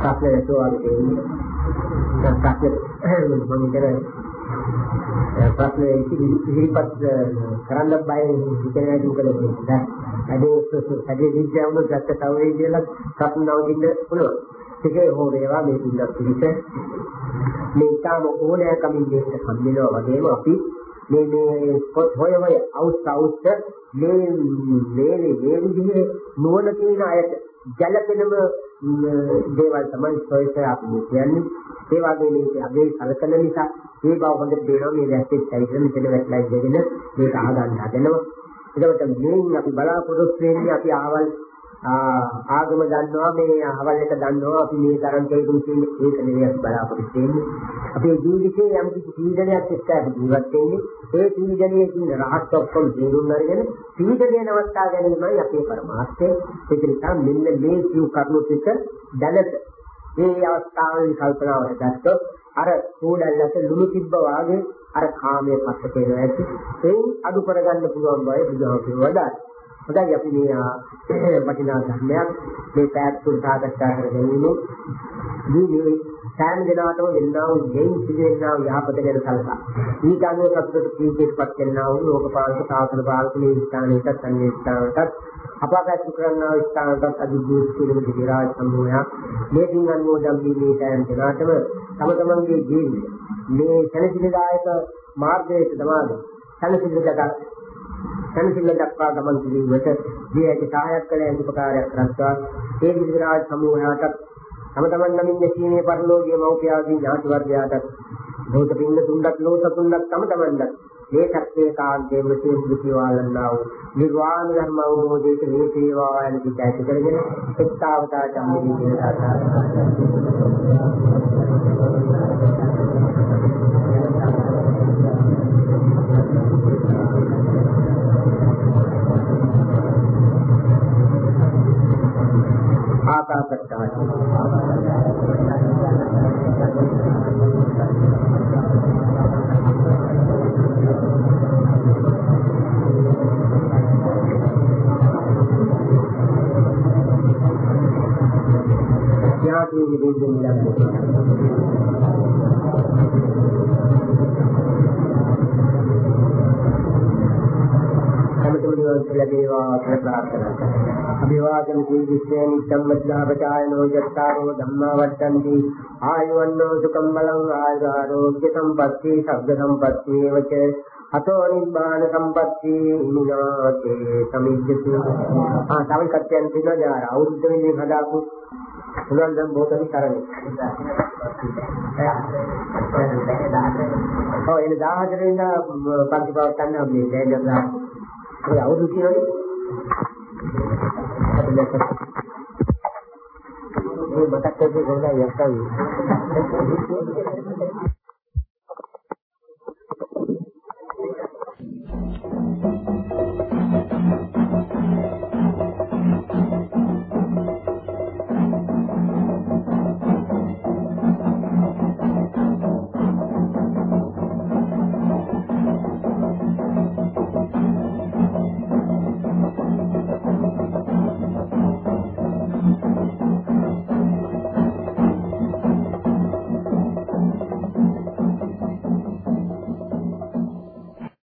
ප්‍රශ්න යතුවාගේ ප්‍රශ්න මම කරේ ප්‍රශ්න ඉදිරිපත් කරන්න බය හිතෙනවා මොකද දැන් අදේ අදේ විද්‍යාවම ගත්ත තවයි කියලා කපනවදින්න පුළුවන්. ඒකේ හෝ වේවා මේ පිළිබඳ පිළිස මේ තාම ඕනෑකමින් මේක සම්මිලව වගේම අපි මේ මේ පොත් හොය හොය අවුස් අවුස් මේ මේ මේ විදිහේ නුවණ තියෙන අයට ජලපෙනම දේවල් තමයි සොයස අපි කියන්නේ. ඒ වගේ මේක අගේ කලකන නිසා මේ බව හොඳට තේරෙනවා මේ වැස්සේ ඇවිල්ලා මෙතන වැටලා ඉඳගෙන මේක අහගන්න හදනවා. එතකොට මේන් අපි බලාපොරොත්තු වෙන්නේ අපි ආවල් ආගම දන්නවා මේ අහවල් එක දන්නවා අපි මේ තරම් කෙරෙමු කියන්නේ ඒක නෙවෙයි අපි බලාපොරොත්තු වෙන්නේ. අපේ ජීවිතේ යම් කිසි පීඩනයක් එක්ක අපි ජීවත් වෙන්නේ. ඒ පීඩනයේ තියෙන රහත් ඔක්කොම තේරුම් අරගෙන පීඩනය නවත්තා ගැනීමයි අපේ පරමාර්ථය. ඒක නිසා මෙන්න මේ සිව් කරුණු ටික දැනට මේ අවස්ථාවේ කල්පනාවට ගත්තොත් අර කෝඩල්ලට ලුණු තිබ්බ වාගේ අර කාමයේ පස්සට එනවා ඇති. ඒ අඩු කරගන්න පුළුවන් බව බුදුහාමුදුරුවෝ වදාළා. හොඳයි අපි මේ වටිනා ධර්මයක් මේ පැයක් තුන සාකච්ඡා කරගෙන මේ සෑම දිනකටම වෙන්නා වූ දෙයින් සිදුවෙනා වූ යහපත ගැන සැලකා. ඊට අනුව සතුට කීකේපත් වෙනා වූ ලෝකපාලක සාසන පාලක මේ ස්ථානයකට සංවේස්ථානකට අපාගත කරන්නා වූ ස්ථානකට අධිජීවී සියලුම දිවිරාජ සමූහයක් මේ දින් අනුමෝදන් වී මේ සෑම දිනකටම තම තමන්ගේ ජීවිතය මේ සැලසිලිදායක මාර්ගයට දමාද සැලසිලිදක සැලසිල්ල දක්වා ගමන් කිරීමට දීයක සහායක් කළ යුතු උපකාරයක් කරත්වා ඒ විද්‍රාජ සමූහයාට තම තමන් නමින් දැකීමේ පරිලෝකීය මෞඛ්‍යාදී ඥාති වර්ගයාට භෞත පින්න තුන්ඩක් ලෝක තුන්ඩක් තම තමන්ට මේ සත්‍යය කාන්තේ මృతి මృతి වාලන්නා වූ නිර්වාණ ධර්ම අවබෝධයට මේ සේවා යන පිටයිත කරගෙන එක්තාවතා චම්මේ කියන ලැබේවා කියලා ප්‍රාර්ථනා කරනවා. අභිවාදන සීවිස්සේ නිච්ඡම්මද්ධාපචායනෝ යත්තාරෝ ධම්මා වඩ්ඩන්ති ආයුවන්නෝ සුඛම් බලං ආයුරෝග්‍ය සම්පatti සබ්බ සම්පatti වච අතෝ නිබ්බාන සම්පatti ඉමිනාතේ සමිජ්ජති ආ තව කච්චයන් තියෙනවා යාර අවුරුද්ද වෙනින් හදාපු පුළුවන් දැන් බෝතලි කරන්නේ. ඔව් එන 14 වෙනිදා පන්ති පවත් ගන්න මේ දැන් දැන් ඔය අවුරුදු කියනනේ අපි දැක්ක මේ මතක් කරගන්න යක්කයි